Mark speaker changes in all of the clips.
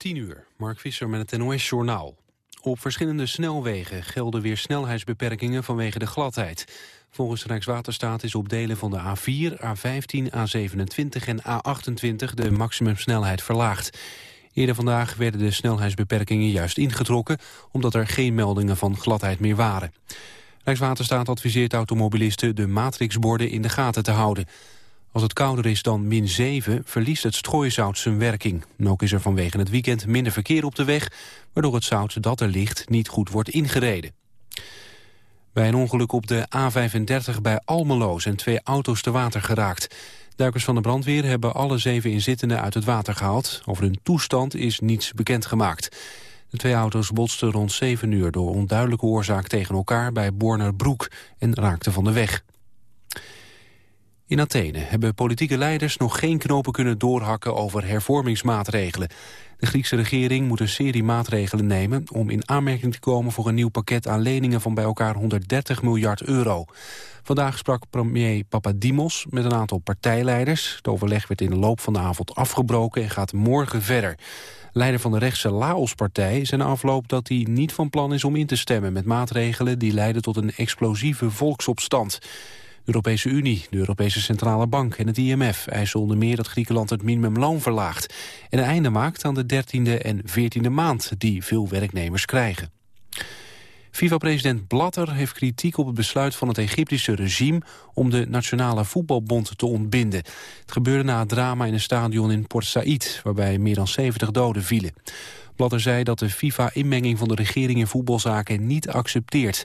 Speaker 1: 10 uur, Mark Visser met het NOS-journaal. Op verschillende snelwegen gelden weer snelheidsbeperkingen vanwege de gladheid. Volgens Rijkswaterstaat is op delen van de A4, A15, A27 en A28 de maximumsnelheid verlaagd. Eerder vandaag werden de snelheidsbeperkingen juist ingetrokken... omdat er geen meldingen van gladheid meer waren. Rijkswaterstaat adviseert automobilisten de matrixborden in de gaten te houden. Als het kouder is dan min 7, verliest het strooizout zijn werking. En ook is er vanwege het weekend minder verkeer op de weg... waardoor het zout dat er ligt niet goed wordt ingereden. Bij een ongeluk op de A35 bij Almelo zijn twee auto's te water geraakt. Duikers van de brandweer hebben alle zeven inzittenden uit het water gehaald. Over hun toestand is niets bekendgemaakt. De twee auto's botsten rond 7 uur door onduidelijke oorzaak tegen elkaar bij Bornerbroek en raakten van de weg. In Athene hebben politieke leiders nog geen knopen kunnen doorhakken over hervormingsmaatregelen. De Griekse regering moet een serie maatregelen nemen om in aanmerking te komen voor een nieuw pakket aan leningen van bij elkaar 130 miljard euro. Vandaag sprak premier Papadimos met een aantal partijleiders. Het overleg werd in de loop van de avond afgebroken en gaat morgen verder. Leider van de rechtse Laos-partij zei afloop dat hij niet van plan is om in te stemmen met maatregelen die leiden tot een explosieve volksopstand. Europese Unie, de Europese Centrale Bank en het IMF eisen onder meer dat Griekenland het minimumloon verlaagt en een einde maakt aan de 13e en 14e maand die veel werknemers krijgen. FIFA-president Blatter heeft kritiek op het besluit van het Egyptische regime om de Nationale Voetbalbond te ontbinden. Het gebeurde na het drama in een stadion in Port Said, waarbij meer dan 70 doden vielen. Blatter zei dat de FIFA-inmenging van de regering in voetbalzaken niet accepteert.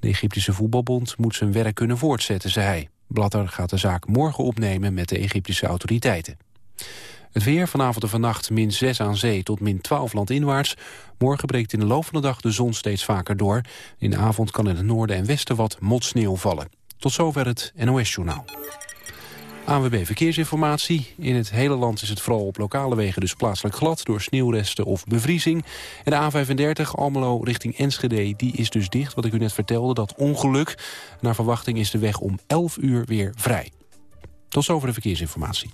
Speaker 1: De Egyptische voetbalbond moet zijn werk kunnen voortzetten, zei hij. Blatter gaat de zaak morgen opnemen met de Egyptische autoriteiten. Het weer vanavond en vannacht min 6 aan zee tot min 12 landinwaarts. Morgen breekt in de loop van de dag de zon steeds vaker door. In de avond kan in het noorden en westen wat motsneeuw vallen. Tot zover het NOS-journaal. ANWB Verkeersinformatie. In het hele land is het vooral op lokale wegen dus plaatselijk glad... door sneeuwresten of bevriezing. En de A35 Almelo richting Enschede, die is dus dicht. Wat ik u net vertelde, dat ongeluk. Naar verwachting is de weg om 11 uur weer vrij. Tot zover de verkeersinformatie.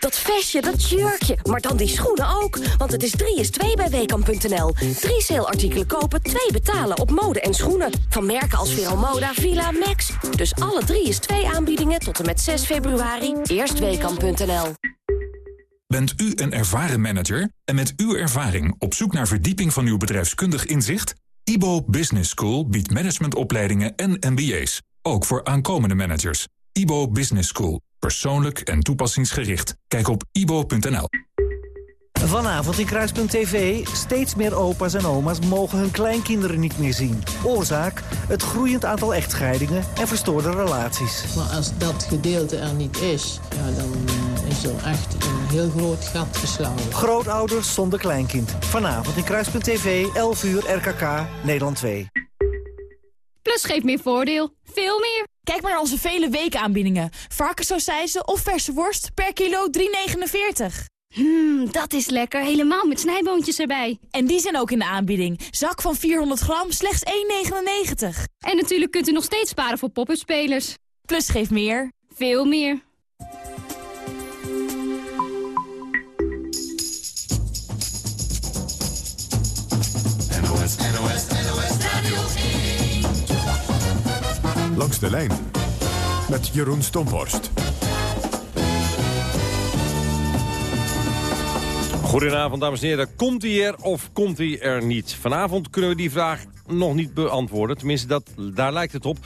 Speaker 2: Dat vestje, dat jurkje, maar dan die schoenen ook. Want het is 3 is 2 bij Weekamp.nl. Drie saleartikelen kopen, twee betalen op mode en schoenen. Van merken als Veromoda, Villa, Max. Dus alle 3 is 2 aanbiedingen tot en met 6 februari. Eerst Weekamp.nl.
Speaker 3: Bent u een ervaren manager en met uw ervaring op zoek naar verdieping van uw bedrijfskundig inzicht? IBO Business School biedt managementopleidingen en MBA's. Ook voor aankomende managers. IBO Business School. Persoonlijk en toepassingsgericht. Kijk op ibo.nl.
Speaker 4: Vanavond in Kruispunt TV. Steeds meer opa's en oma's mogen hun kleinkinderen niet meer zien. Oorzaak? Het groeiend aantal echtscheidingen en verstoorde relaties.
Speaker 5: Maar als dat gedeelte er niet is, ja, dan eh, is er echt een heel groot gat geslagen.
Speaker 4: Grootouders zonder kleinkind. Vanavond in Kruispunt TV, 11 uur RKK, Nederland 2.
Speaker 6: Plus geeft meer voordeel. Veel meer.
Speaker 7: Kijk maar naar onze vele weekaanbiedingen. Varkenssausijzen of verse worst per kilo 3,49.
Speaker 6: Mmm, dat is lekker. Helemaal met snijboontjes erbij.
Speaker 7: En die zijn ook in de aanbieding. Zak van 400 gram, slechts 1,99.
Speaker 6: En natuurlijk kunt u nog steeds sparen voor pop-up spelers.
Speaker 7: Plus geeft meer.
Speaker 6: Veel meer.
Speaker 8: Langs de lijn met Jeroen Stomhorst.
Speaker 9: Goedenavond, dames en heren. Komt hij er of komt hij er niet? Vanavond kunnen we die vraag nog niet beantwoorden. Tenminste, dat, daar lijkt het op.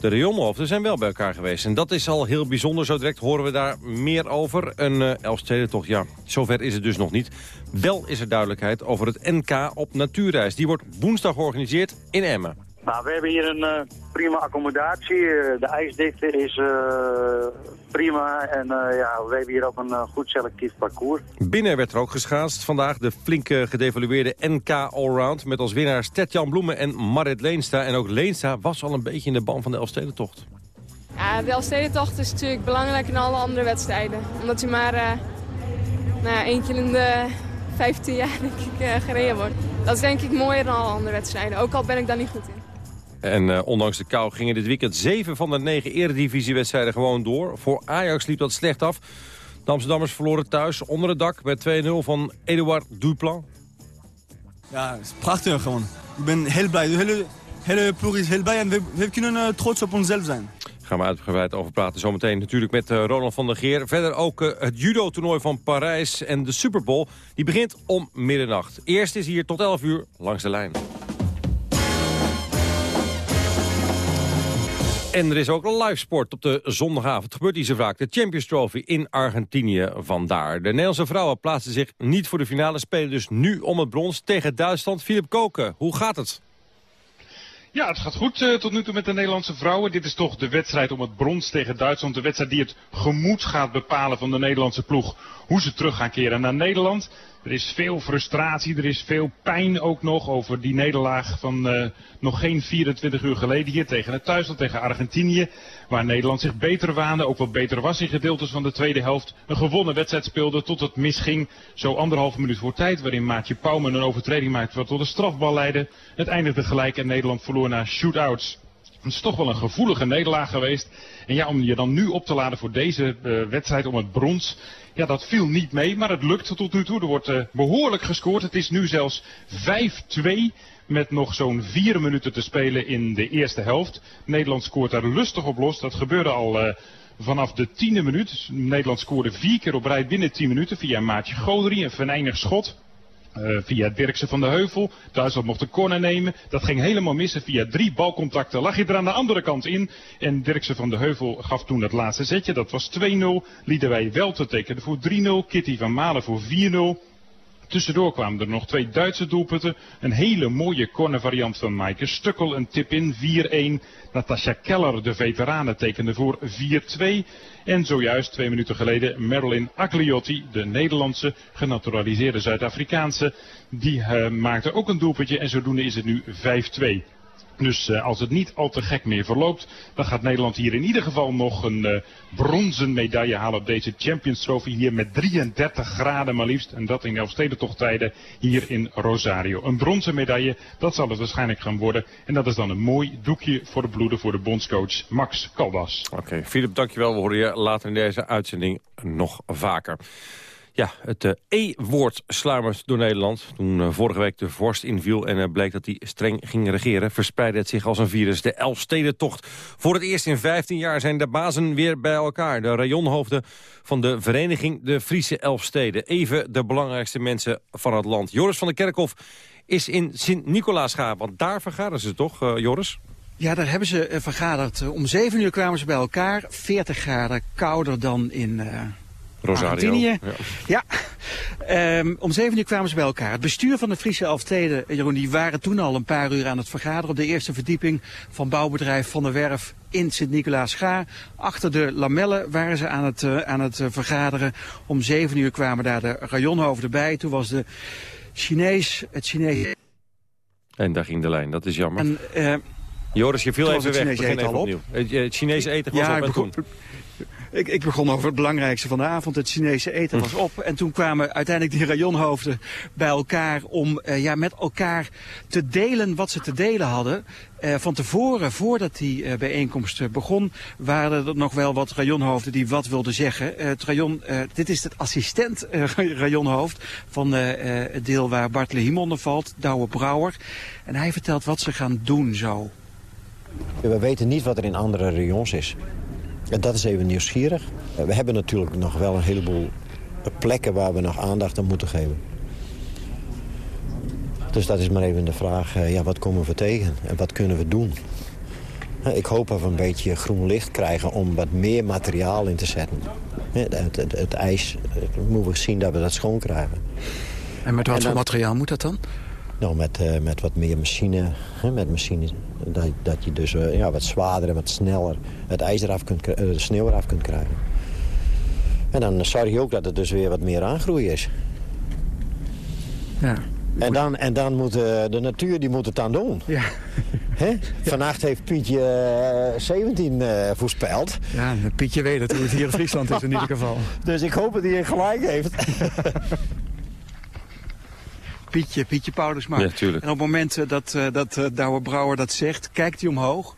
Speaker 9: De rionhoofden zijn wel bij elkaar geweest. En dat is al heel bijzonder. Zo direct horen we daar meer over. Een uh, Elfstedentocht, ja, zover is het dus nog niet. Wel is er duidelijkheid over het NK op natuurreis. Die wordt woensdag georganiseerd in Emmen.
Speaker 10: Nou, we hebben hier een uh, prima accommodatie. Uh, de ijsdikte is uh, prima. En ja, we hebben hier ook een goed selectief parcours.
Speaker 9: Binnen werd er ook geschaatst. Vandaag de flinke gedevalueerde NK Allround. Met als winnaars Ted-Jan Bloemen en Marit Leenstra. En ook Leenstra was al een beetje in de ban van de Elfstedentocht.
Speaker 11: Ja, de Elfstedentocht is natuurlijk belangrijk in alle andere wedstrijden. Omdat hij maar nou ja, één keer in de 15 jaar denk ik, gereden wordt. Dat is denk ik mooier dan alle andere wedstrijden. Ook al ben ik daar niet goed in.
Speaker 9: En uh, ondanks de kou gingen dit weekend zeven van de negen eredivisiewedstrijden gewoon door. Voor Ajax liep dat slecht af. De Amsterdammers verloren thuis onder het dak met 2-0 van Eduard Duplan.
Speaker 12: Ja, het is prachtig gewoon. Ik ben heel blij. De hele, hele ploeg is heel blij en we, we kunnen uh, trots op onszelf zijn.
Speaker 9: Gaan we uitgebreid over praten. Zometeen natuurlijk met uh, Ronald van der Geer. Verder ook het judo-toernooi van Parijs en de Super Bowl. Die begint om middernacht. Eerst is hier tot 11 uur langs de lijn. En er is ook live sport op de zondagavond. Het gebeurt hier zo vaak. De Champions Trophy in Argentinië vandaar. De Nederlandse vrouwen plaatsen zich niet voor de finale. Spelen dus nu om het brons tegen Duitsland. Philip Koken, hoe gaat het?
Speaker 13: Ja, het gaat goed uh, tot nu toe met de Nederlandse vrouwen. Dit is toch de wedstrijd om het brons tegen Duitsland. De wedstrijd die het gemoed gaat bepalen van de Nederlandse ploeg. Hoe ze terug gaan keren naar Nederland. Er is veel frustratie, er is veel pijn ook nog over die nederlaag van uh, nog geen 24 uur geleden hier tegen het thuisland, tegen Argentinië. Waar Nederland zich beter waande, ook wat beter was in gedeeltes van de tweede helft. Een gewonnen wedstrijd speelde tot het misging. Zo anderhalve minuut voor tijd, waarin Maatje Pauwman een overtreding maakte wat tot een strafbal leidde. Het eindigde gelijk en Nederland verloor naar shootouts. Het is toch wel een gevoelige nederlaag geweest. En ja, om je dan nu op te laden voor deze uh, wedstrijd om het brons. Ja, dat viel niet mee, maar het lukt tot nu toe. Er wordt uh, behoorlijk gescoord. Het is nu zelfs 5-2 met nog zo'n vier minuten te spelen in de eerste helft. Nederland scoort daar lustig op los. Dat gebeurde al uh, vanaf de tiende minuut. Nederland scoorde vier keer op rij binnen 10 minuten via Maatje Goderie, een venijnig schot. Uh, via Dirksen van de Heuvel. Duitsland mocht de corner nemen. Dat ging helemaal missen. Via drie balcontacten lag je er aan de andere kant in. En Dirksen van de Heuvel gaf toen het laatste zetje. Dat was 2-0. Lieten wij wel te tekenen voor 3-0. Kitty van Malen voor 4-0. Tussendoor kwamen er nog twee Duitse doelpunten. Een hele mooie cornervariant van Maaike Stukkel. Een tip in 4-1. Natasja Keller, de veteranen, tekende voor 4-2. En zojuist, twee minuten geleden, Marilyn Agliotti, de Nederlandse, genaturaliseerde Zuid-Afrikaanse. Die uh, maakte ook een doelpuntje en zodoende is het nu 5-2. Dus uh, als het niet al te gek meer verloopt, dan gaat Nederland hier in ieder geval nog een uh, bronzen medaille halen op deze Champions Trophy. Hier met 33 graden maar liefst. En dat in Elfstedentochttijden hier in Rosario. Een bronzen medaille, dat zal het waarschijnlijk gaan worden. En dat is dan een mooi doekje voor de bloeden voor de bondscoach Max Caldas.
Speaker 9: Oké, Philip, dankjewel. We horen je later in deze uitzending nog vaker. Ja, het uh, E-woord sluimert door Nederland. Toen uh, vorige week de vorst inviel en uh, bleek dat hij streng ging regeren... verspreidde het zich als een virus. De Elfstedentocht. Voor het eerst in 15 jaar zijn de bazen weer bij elkaar. De rayonhoofden van de vereniging De Friese Elfsteden. Even de belangrijkste mensen van het land. Joris van der Kerkhof is in Sint-Nicolaasga, want daar vergaderen ze toch, Joris?
Speaker 14: Ja, daar hebben ze vergaderd. Om 7 uur kwamen ze bij elkaar. 40 graden kouder dan in...
Speaker 9: Rosario.
Speaker 14: Argentinië. Ja. ja. Um, om zeven uur kwamen ze bij elkaar. Het bestuur van de Friese Elfsteden, Jeroen, die waren toen al een paar uur aan het vergaderen op de eerste verdieping van bouwbedrijf Van der Werf in Sint-Nicolaas Ga. Achter de lamellen waren ze aan het, uh, aan het uh, vergaderen. Om zeven uur kwamen daar de rayonhoofden bij. Toen was de Chinees, het Chinees...
Speaker 9: En daar ging de lijn, dat is jammer.
Speaker 14: En, uh,
Speaker 9: Joris, je viel even weg.
Speaker 14: Begin
Speaker 9: het Chinese eten was
Speaker 14: ja,
Speaker 9: op en toen.
Speaker 14: Ik, ik, begon over het belangrijkste van de avond. Het Chinese eten was op. En toen kwamen uiteindelijk die rayonhoofden bij elkaar om uh, ja, met elkaar te delen wat ze te delen hadden. Uh, van tevoren, voordat die uh, bijeenkomst begon, waren er nog wel wat rayonhoofden die wat wilden zeggen. het rayon, dit is het assistent rayonhoofd van het deel waar Bart Lehim onder valt, Douwe Brouwer. En hij vertelt wat ze gaan doen zo.
Speaker 15: We weten niet wat er in andere rayons is. En dat is even nieuwsgierig. We hebben natuurlijk nog wel een heleboel plekken waar we nog aandacht aan moeten geven. Dus dat is maar even de vraag, ja, wat komen we tegen en wat kunnen we doen? Ik hoop dat we een beetje groen licht krijgen om wat meer materiaal in te zetten. Het, het, het ijs, moeten we zien dat we dat schoon krijgen.
Speaker 14: En met wat en dan, voor materiaal moet dat dan?
Speaker 15: Nou, met, uh, met wat meer machine. Hè, met machine dat, dat je dus uh, ja, wat zwaarder en wat sneller het ijs eraf kunt, uh, de sneeuw eraf kunt krijgen. En dan zorg je ook dat er dus weer wat meer aangroei is.
Speaker 14: Ja.
Speaker 15: En dan, en dan moet de natuur die moet het dan doen.
Speaker 14: Ja.
Speaker 15: Hè? Vannacht heeft Pietje 17 voorspeld.
Speaker 14: Ja, Pietje weet het hoe het hier in Friesland is in ieder geval.
Speaker 15: Dus ik hoop dat hij gelijk heeft.
Speaker 14: Pietje, Pietje Paulusma.
Speaker 9: Ja,
Speaker 14: en op het moment dat, uh, dat uh, Douwe Brouwer dat zegt, kijkt hij omhoog.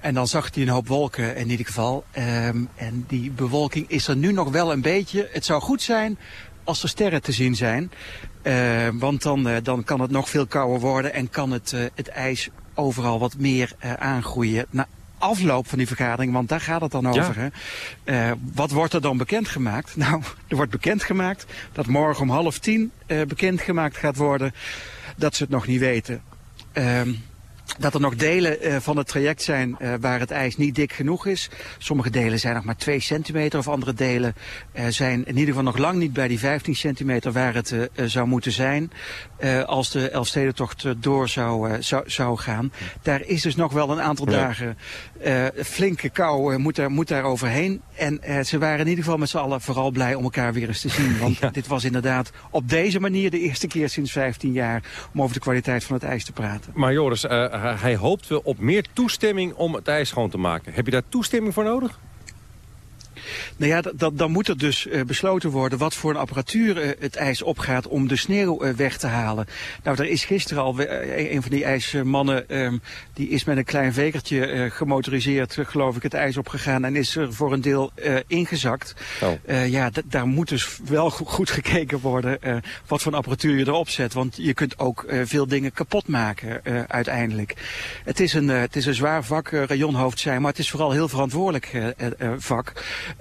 Speaker 14: En dan zag hij een hoop wolken in ieder geval. Ehm, en die bewolking is er nu nog wel een beetje. Het zou goed zijn als er sterren te zien zijn. Uh, want dan, uh, dan kan het nog veel kouder worden en kan het, uh, het ijs overal wat meer aangroeien. Na afloop van die vergadering, want daar gaat het dan over. Hè? wat wordt er dan bekendgemaakt? Nou, er wordt bekendgemaakt dat morgen om half tien bekendgemaakt gaat worden dat ze het nog niet weten. Ehm, dat er nog delen uh, van het traject zijn uh, waar het ijs niet dik genoeg is. Sommige delen zijn nog maar 2 centimeter of andere delen uh, zijn in ieder geval nog lang niet bij die 15 centimeter waar het zou moeten zijn. als de Elfstedentocht door zou, zou, zou gaan. Daar is dus nog wel een aantal ja. dagen flinke kou moet, daar, moet daar overheen. En ze waren in ieder geval met z'n allen vooral blij om elkaar weer eens te zien. Want ja. dit was inderdaad op deze manier de eerste keer sinds 15 jaar om over de kwaliteit van het ijs te praten.
Speaker 9: Maar Joris, hij hoopt wel op meer toestemming om het ijs schoon te maken. Heb je daar toestemming voor nodig?
Speaker 14: Nou ja, dat, dan moet er dus uh, besloten worden wat voor een apparatuur uh, het ijs opgaat om de sneeuw uh, weg te halen. Nou, er is gisteren al een van die ijsmannen, um, die is met een klein vekertje gemotoriseerd, geloof ik, het ijs opgegaan en is er voor een deel ingezakt. Oh. ja, daar moet dus wel goed gekeken worden wat voor een apparatuur je erop zet, want je kunt ook veel dingen kapot maken uiteindelijk. Het is, een, het is een zwaar vak, rayonhoofd zijn, maar het is vooral heel verantwoordelijk vak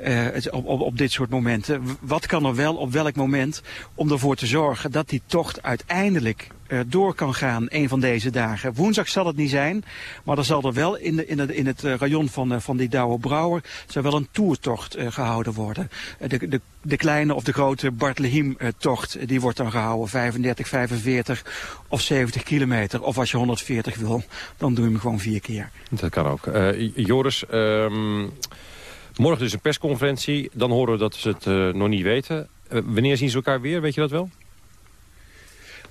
Speaker 14: uh, op, op, op dit soort momenten. Wat kan er wel op welk moment om ervoor te zorgen dat die tocht uiteindelijk uh, door kan gaan een van deze dagen. Woensdag zal het niet zijn, maar er zal er wel in, de, in, de, in het uh, rayon van, van die Douwe Brouwer zal wel een toertocht gehouden worden. de, de, de kleine of de grote Bartlehem-tocht, die wordt dan gehouden. 35, 45 of 70 kilometer. Of als je 140 wil, dan doe je hem gewoon vier keer.
Speaker 9: Dat kan ook. Joris... Um Morgen dus een persconferentie. Dan horen we dat ze het uh, nog niet weten. Uh, wanneer zien ze elkaar weer? Weet je dat wel?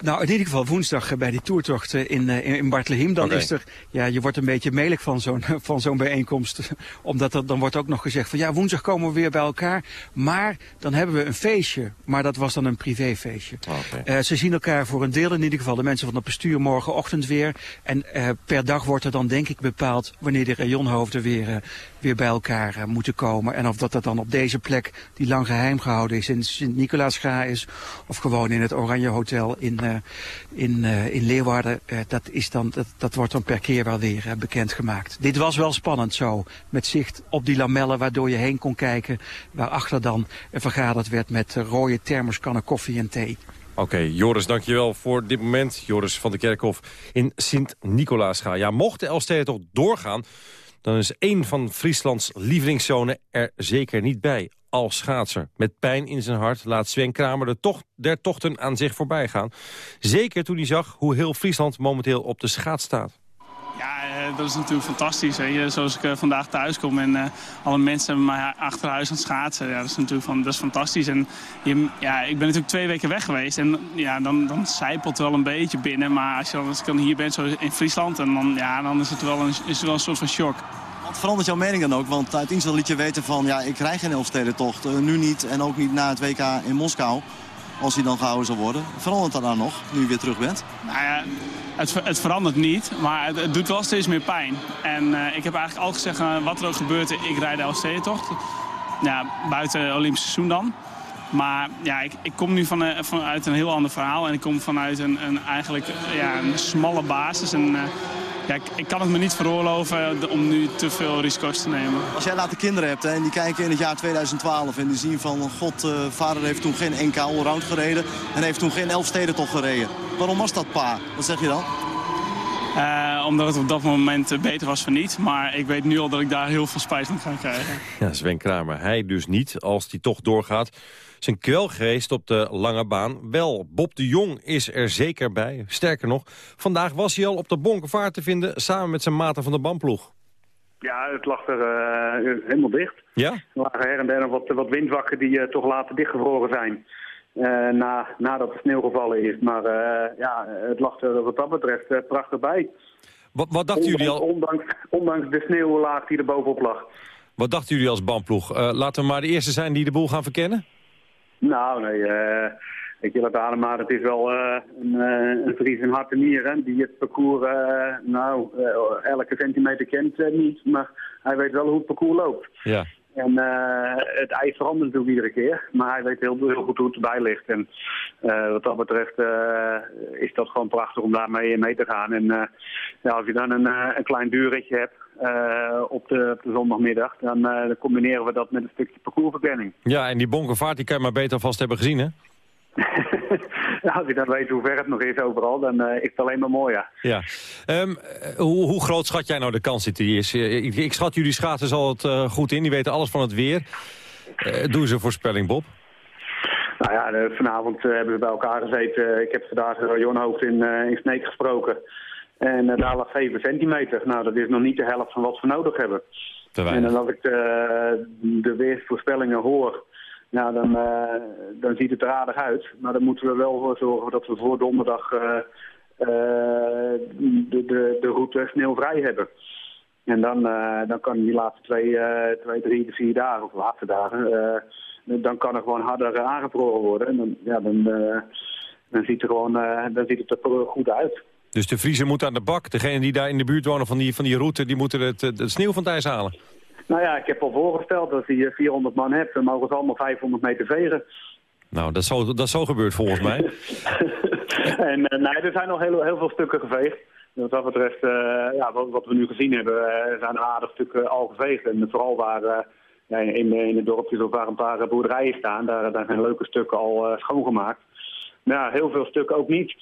Speaker 14: Nou, in ieder geval woensdag bij die toertocht in, in Bartlehem. Dan okay. is er, ja, je wordt een beetje melig van zo'n van zo'n bijeenkomst. Omdat er, dan wordt ook nog gezegd van ja, woensdag komen we weer bij elkaar. Maar dan hebben we een feestje. Maar dat was dan een privéfeestje. Okay. Uh, ze zien elkaar voor een deel in ieder geval. De mensen van het bestuur morgenochtend weer. En uh, per dag wordt er dan denk ik bepaald wanneer de rayonhoofden weer, weer bij elkaar uh, moeten komen. En of dat dat dan op deze plek die lang geheim gehouden is in Sint-Nicolaasga is. Of gewoon in het Oranje Hotel in, uh, in, uh, in Leeuwarden. Dat, is dan, dat, dat wordt dan per keer wel weer bekendgemaakt. Dit was wel spannend zo. Met zicht op die lamellen waardoor je heen kon kijken. Waarachter dan vergaderd werd met rode thermoskannen koffie en thee.
Speaker 9: Oké, Joris, dankjewel voor dit moment. Joris van de Kerkhof in Sint-Nicolaasga. Ja, mocht de Elstede toch doorgaan dan is één van Frieslands lievelingszonen er zeker niet bij. Als schaatser. Met pijn in zijn hart laat Sven Kramer de tocht der tochten aan zich voorbij gaan. Zeker toen hij zag hoe heel Friesland momenteel op de schaats staat.
Speaker 16: Uh, dat is natuurlijk fantastisch. Hè. Zoals ik uh, vandaag thuis kom en uh, alle mensen hebben mij aan het schaatsen. Ja, dat is natuurlijk van, dat is fantastisch. En je, ja, ik ben natuurlijk twee weken weg geweest en ja, dan, dan zijpelt het wel een beetje binnen. Maar als je, als dan hier bent, zo in Friesland, en dan, ja, dan is, het wel een, is het wel een soort van shock.
Speaker 17: Wat verandert jouw mening dan ook? Want uit Insel liet je weten van, ja, ik krijg geen Elfstedentocht. nu niet en ook niet na het WK in Moskou als hij dan gehouden zal worden. Verandert dat dan nog, nu je weer terug bent?
Speaker 16: Nou ja, het, het verandert niet, maar het, doet wel steeds meer pijn. En uh, ik heb eigenlijk al gezegd, uh, wat er ook gebeurt, ik rijd de Elfstedentocht. Ja, buiten het Olympische seizoen dan. Maar ja, ik, ik kom nu van, uh, vanuit een heel ander verhaal. En ik kom vanuit een, een eigenlijk ja, een smalle basis. En, ja, ik, ik, kan het me niet veroorloven om nu te veel risico's te nemen.
Speaker 17: Als jij later kinderen hebt hè, en die kijken in het jaar 2012 en die zien van... God, uh, vader heeft toen geen NK allround gereden en heeft toen geen Elfstedentocht gereden. Waarom was dat pa? Wat zeg je dan?
Speaker 16: Uh, omdat het op dat moment beter was van niet. Maar ik weet nu al dat ik daar heel veel spijt van ga krijgen.
Speaker 9: Ja, Sven Kramer, hij dus niet als die toch doorgaat. Zijn kwelgeest op de lange baan wel. Bob de Jong is er zeker bij. Sterker nog, vandaag was hij al op de Bonkenvaart te vinden... samen met zijn maten van de bandploeg.
Speaker 18: Ja, het lag er uh, helemaal dicht.
Speaker 9: Ja?
Speaker 18: Er lagen her en der wat, wat windwakken die uh, toch later dichtgevroren zijn. Uh, na, nadat de sneeuw gevallen is. Maar ja, het lag er wat dat betreft prachtig bij.
Speaker 9: Wat, wat dachten
Speaker 18: ondanks,
Speaker 9: jullie al?
Speaker 18: Ondanks, ondanks de sneeuwlaag die er bovenop lag.
Speaker 9: Wat dachten jullie als bandploeg? laten we maar de eerste zijn die de boel gaan verkennen?
Speaker 18: Nou, nee. Uh, weet je, laat Adema, het is wel eh, een, eh, een Fries en harte nier, die het parcours, eh, nou, eh, elke centimeter kent eh, niet, maar hij weet wel hoe het parcours loopt.
Speaker 9: Ja.
Speaker 18: En eh, het ijs verandert natuurlijk iedere keer, maar hij weet heel, heel goed hoe het erbij ligt. En eh, wat dat betreft eh, is dat gewoon prachtig om daarmee mee te gaan. En eh, ja, als je dan een, eh, een klein duurritje hebt eh, op, de, op de zondagmiddag, dan, eh, dan combineren we dat met een stukje parcoursverkenning.
Speaker 9: Ja, en die bonkenvaart die kan je maar beter vast hebben gezien, hè?
Speaker 18: Ja, als je dan weet hoe ver het nog is overal, dan eh, is het alleen maar mooi, ja.
Speaker 9: Ja. Eh, hoe, hoe groot schat jij nou de kans dat die is? Ik, ik schat jullie schaatsers al het, goed in. Die weten alles van het weer. Doe eens een voorspelling, Bob.
Speaker 18: Nou ja, vanavond hebben we bij elkaar gezeten. Ik heb vandaag uh, Jon Hoofd in, in Sneek gesproken. En eh, daar lag 7 centimeter. Nou, dat is nog niet de helft van wat we nodig hebben. En dan als ik de, de weersvoorspellingen hoor, nou, dan, eh, dan ziet het er aardig uit. Maar dan moeten we wel voor zorgen dat we voor donderdag eh, eh, de, de, de route sneeuwvrij hebben. En dan, eh, dan kan die laatste twee, eh, twee, drie, vier dagen, of laatste dagen, eh, dan kan er gewoon harder eh, aangevroren worden. En dan, ja, dan, eh, dan, ziet er gewoon, eh, dan ziet het er goed uit.
Speaker 9: Dus de Vriezen moeten aan de bak. Degene die daar in de buurt wonen van die, van die route... die moeten het, het, sneeuw van het ijs halen.
Speaker 18: Nou ja, ik heb al voorgesteld dat je 400 man hebt, dan mogen ze allemaal 500 meter vegen.
Speaker 9: Nou, dat is zo, dat is zo gebeurd volgens mij.
Speaker 18: en eh, nee, er zijn nog heel, heel veel stukken geveegd. Wat dat betreft, eh, ja, wat, wat we nu gezien hebben, eh, zijn aardig stukken al geveegd. En vooral waar ja, in, in de dorpjes of waar een paar boerderijen staan, daar, daar zijn leuke stukken al schoongemaakt. Maar ja, heel veel stukken ook niet.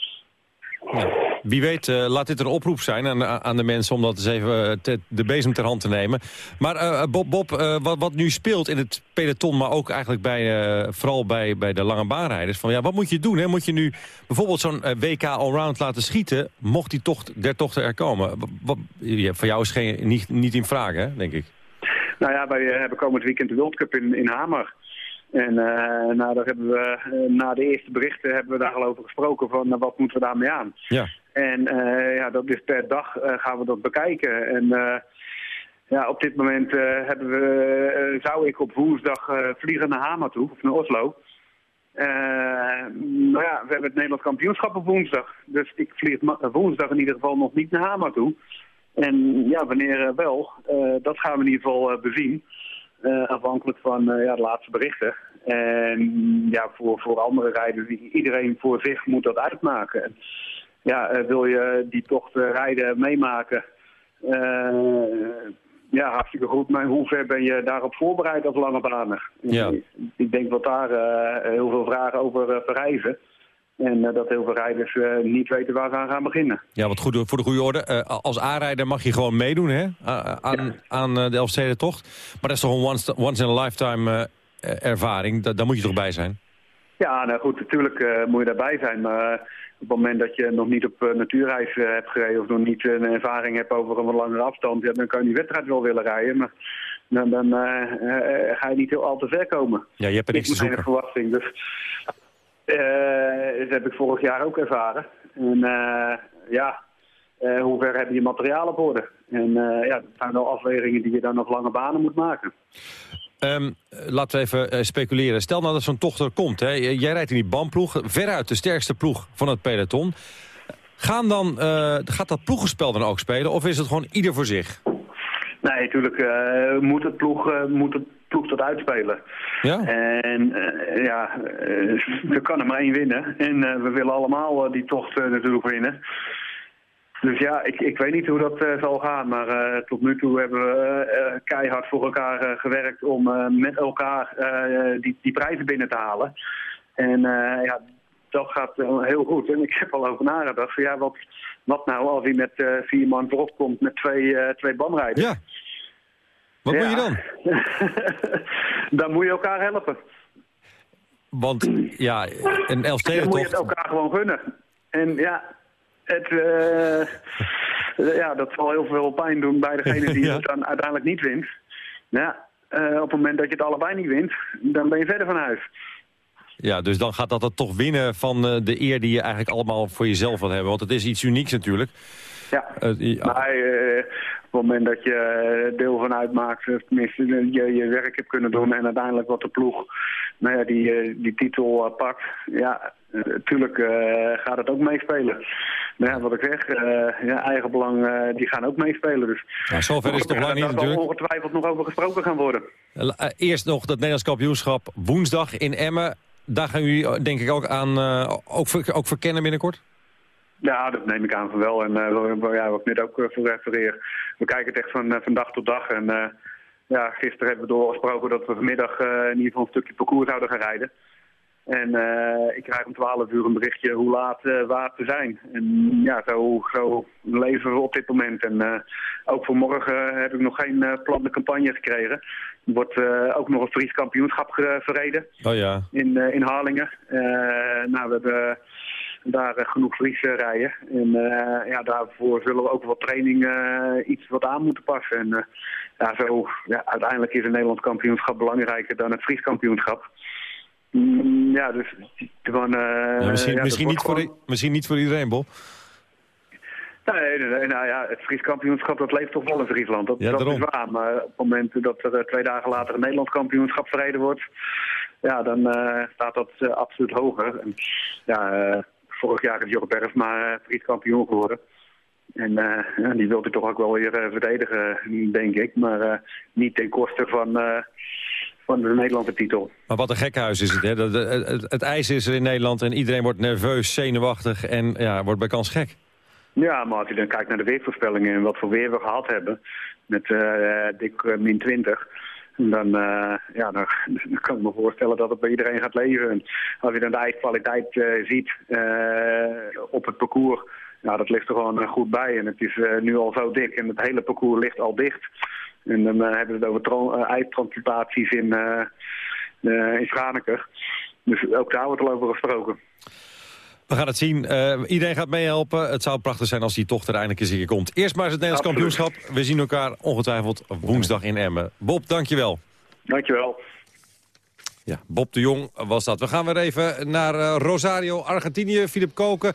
Speaker 9: Wie weet, eh, laat dit een oproep zijn aan, aan de mensen... om dat eens even eh, de bezem ter hand te nemen. Maar eh, Bob, Bob wat, wat nu speelt in het peloton... maar ook eigenlijk bij, vooral bij, bij de lange baanrijders... van ja, wat moet je doen? Hè? Moet je nu bijvoorbeeld zo'n WK Allround laten schieten... mocht die tocht, der tochten er komen? Wat, voor jou is geen, niet, niet in vraag, hè, denk ik.
Speaker 18: Nou ja, wij hebben komend weekend de World Cup in, in Hamer. En eh, nou, daar hebben we, eh, na de eerste berichten hebben we daar al over gesproken van eh, wat moeten we daarmee aan.
Speaker 9: Ja.
Speaker 18: En ja, dat is per dag gaan we dat bekijken. En ja, op dit moment hebben we, zou ik op woensdag vliegen naar Hama toe, of naar Oslo. Nou ja, we hebben het Nederlands kampioenschap op woensdag. Dus ik vlieg woensdag in ieder geval nog niet naar Hama toe. En ja, wanneer wel, dat gaan we in ieder geval bezien. Eh, afhankelijk van eh, ja, de laatste berichten. En ja, voor, voor andere rijders, iedereen voor zich moet dat uitmaken. En, ja, eh, wil je die tocht rijden meemaken? ja, hartstikke goed. Maar hoe ver ben je daarop voorbereid als lange banen?
Speaker 9: Ja.
Speaker 18: Ik denk dat daar heel veel vragen over verrijzen. En uh, dat heel veel rijders uh, niet weten waar ze aan gaan beginnen.
Speaker 9: Ja, wat goed, voor de goede orde. Uh, als aanrijder mag je gewoon meedoen hè? aan, ja. aan de Elfstedentocht. Maar dat is toch een once, once in a lifetime ervaring. Da daar moet je toch bij zijn?
Speaker 18: Ja, nou goed, natuurlijk uh, moet je daarbij zijn. Maar op het moment dat je nog niet op uh, natuurreis uh, hebt gereden... of nog niet een ervaring hebt over een wat langere afstand... Ja, dan kan je die wedstrijd wel willen rijden. Maar dan, dan ga je niet heel al te ver komen.
Speaker 9: Ja, je hebt er niks te zoeken.
Speaker 18: verwachting. Dus dat heb ik vorig jaar ook ervaren. En ja, hoe ver heb je materiaal op orde? En ja, dat zijn wel afwegingen die je dan nog lange banen moet maken.
Speaker 9: Um, laten we even speculeren. Stel nou dat zo'n tocht er komt. Hè. Jij rijdt in die bandploeg, veruit de sterkste ploeg van het peloton. Gaan dan, uh, gaat dat ploegenspel dan ook spelen of is het gewoon ieder voor zich?
Speaker 18: Nee, natuurlijk uh, moet, het ploeg, moet het ploeg dat uitspelen.
Speaker 9: Ja?
Speaker 18: En ja, er kan er maar één winnen. En we willen allemaal die tocht natuurlijk winnen. Dus ja, ik, ik weet niet hoe dat uh, zal gaan. Maar uh, tot nu toe hebben we uh, keihard voor elkaar gewerkt om met elkaar die, die prijzen binnen te halen. En ja, dat gaat heel goed. En ik heb al over nagedacht van ja, wat, wat nou als hij met vier man voorop komt met twee, twee bandrijders.
Speaker 9: Ja. Wat ja. moet je dan?
Speaker 18: dan moet je elkaar helpen.
Speaker 9: Want ja, een Elfsteden
Speaker 18: Dan moet je het elkaar gewoon gunnen. En ja, het, uh, ja, dat zal heel veel pijn doen bij degene die ja. het dan uiteindelijk niet wint. Ja, uh, op het moment dat je het allebei niet wint, dan ben je verder van huis.
Speaker 9: Ja, dus dan gaat dat, dat toch winnen van uh, de eer die je eigenlijk allemaal voor jezelf wil hebben. Want het is iets unieks natuurlijk.
Speaker 18: Ja, maar op het moment dat je deel van uitmaakt, tenminste je, je werk hebt kunnen doen en uiteindelijk wat de ploeg nou ja, die, eh, die titel eh, pakt, ja, natuurlijk gaat het ook meespelen. Maar ja, wat ik zeg, ja, eigen belang, die gaan ook meespelen. Dus
Speaker 9: ja, zover is het nog lang niet
Speaker 18: natuurlijk. Daar zal ongetwijfeld nog over gesproken gaan worden.
Speaker 9: Eerst nog dat Nederlands kampioenschap woensdag in Emmen. Daar gaan jullie denk ik ook aan ook, ook verkennen binnenkort?
Speaker 18: Ja, dat neem ik aan van wel. En uh, ja, wat ik net ook voor refereer. We kijken het echt van, van dag tot dag. En ja, gisteren hebben we doorgesproken dat we vanmiddag uh, in ieder geval een stukje parcours zouden gaan rijden. En uh, ik krijg om 12 uur een berichtje hoe laat uh, waar te zijn. En ja, zo, zo leven we op dit moment. En ook voor morgen heb ik nog geen plan de campagne gekregen. Er wordt ook nog een Fries kampioenschap verreden
Speaker 9: oh ja.
Speaker 18: in, in Harlingen. nou, we hebben daar genoeg Fries rijden. En ja, daarvoor zullen we ook wat training iets wat aan moeten passen. En ja, zo, ja, uiteindelijk is een Nederlands kampioenschap belangrijker dan het Fries kampioenschap. Mm, ja, dus gewoon,
Speaker 9: ja, misschien, misschien, niet voor, misschien niet voor iedereen, Bob.
Speaker 18: Nee, nee, nee, nou ja, het Fries kampioenschap dat leeft toch wel in Friesland. Dat, dat is waar. Maar op het moment dat er eh, twee dagen later een Nederlands kampioenschap verreden wordt, ja, dan uh, staat dat uh, absoluut hoger. En, ja, vorig jaar is Jorg Bergsma Fries kampioen geworden. En uh, die wil hij toch ook wel weer uh, verdedigen, denk ik. Maar uh, niet ten koste van, van de Nederlandse titel.
Speaker 9: Maar wat een gekhuis is het, hè? Dat, het, het, ijs is er in Nederland en iedereen wordt nerveus, zenuwachtig en ja, wordt bij kans gek.
Speaker 18: Ja, maar als je dan kijkt naar de weervoorspellingen en wat voor weer we gehad hebben... met dik min 20... Dan, ja, dan, kan ik me voorstellen dat het bij iedereen gaat leven. En als je dan de ijskwaliteit ziet op het parcours nou, dat ligt er gewoon eh, goed bij. En het is eh, nu al zo dik en het hele parcours ligt al dicht. En dan eh, hebben we het over eitransplantaties in, in Franeker. Dus ook daar wordt al over gesproken.
Speaker 9: We gaan het zien. iedereen gaat meehelpen. Het zou prachtig zijn als die tocht er eindelijk eens hier komt. Eerst maar eens het Nederlands kampioenschap. We zien elkaar ongetwijfeld woensdag in Emmen. Bob, dankjewel.
Speaker 18: Dankjewel.
Speaker 9: Ja, Bob de Jong was dat. We gaan weer even naar uh, Rosario, Argentinië. Filip Koken.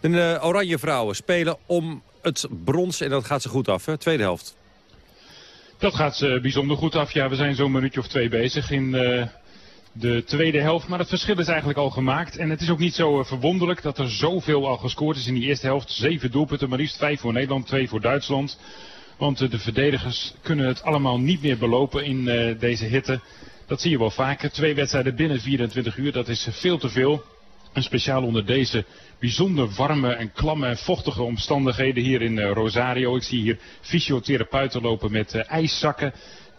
Speaker 9: De uh, Oranje Vrouwen spelen om het brons en dat gaat ze goed af, hè? tweede helft.
Speaker 13: Dat gaat ze bijzonder goed af. Ja, we zijn zo'n minuutje of twee bezig in uh, de tweede helft. Maar het verschil is eigenlijk al gemaakt. En het is ook niet zo verwonderlijk dat er zoveel al gescoord is in die eerste helft. Zeven doelpunten, maar liefst vijf voor Nederland, twee voor Duitsland. Want de verdedigers kunnen het allemaal niet meer belopen in deze hitte. Dat zie je wel vaker. Twee wedstrijden binnen 24 uur, dat is veel te veel. En speciaal onder deze bijzonder warme en klamme en vochtige omstandigheden hier in eh, Rosario. Ik zie hier fysiotherapeuten lopen met ijszakken.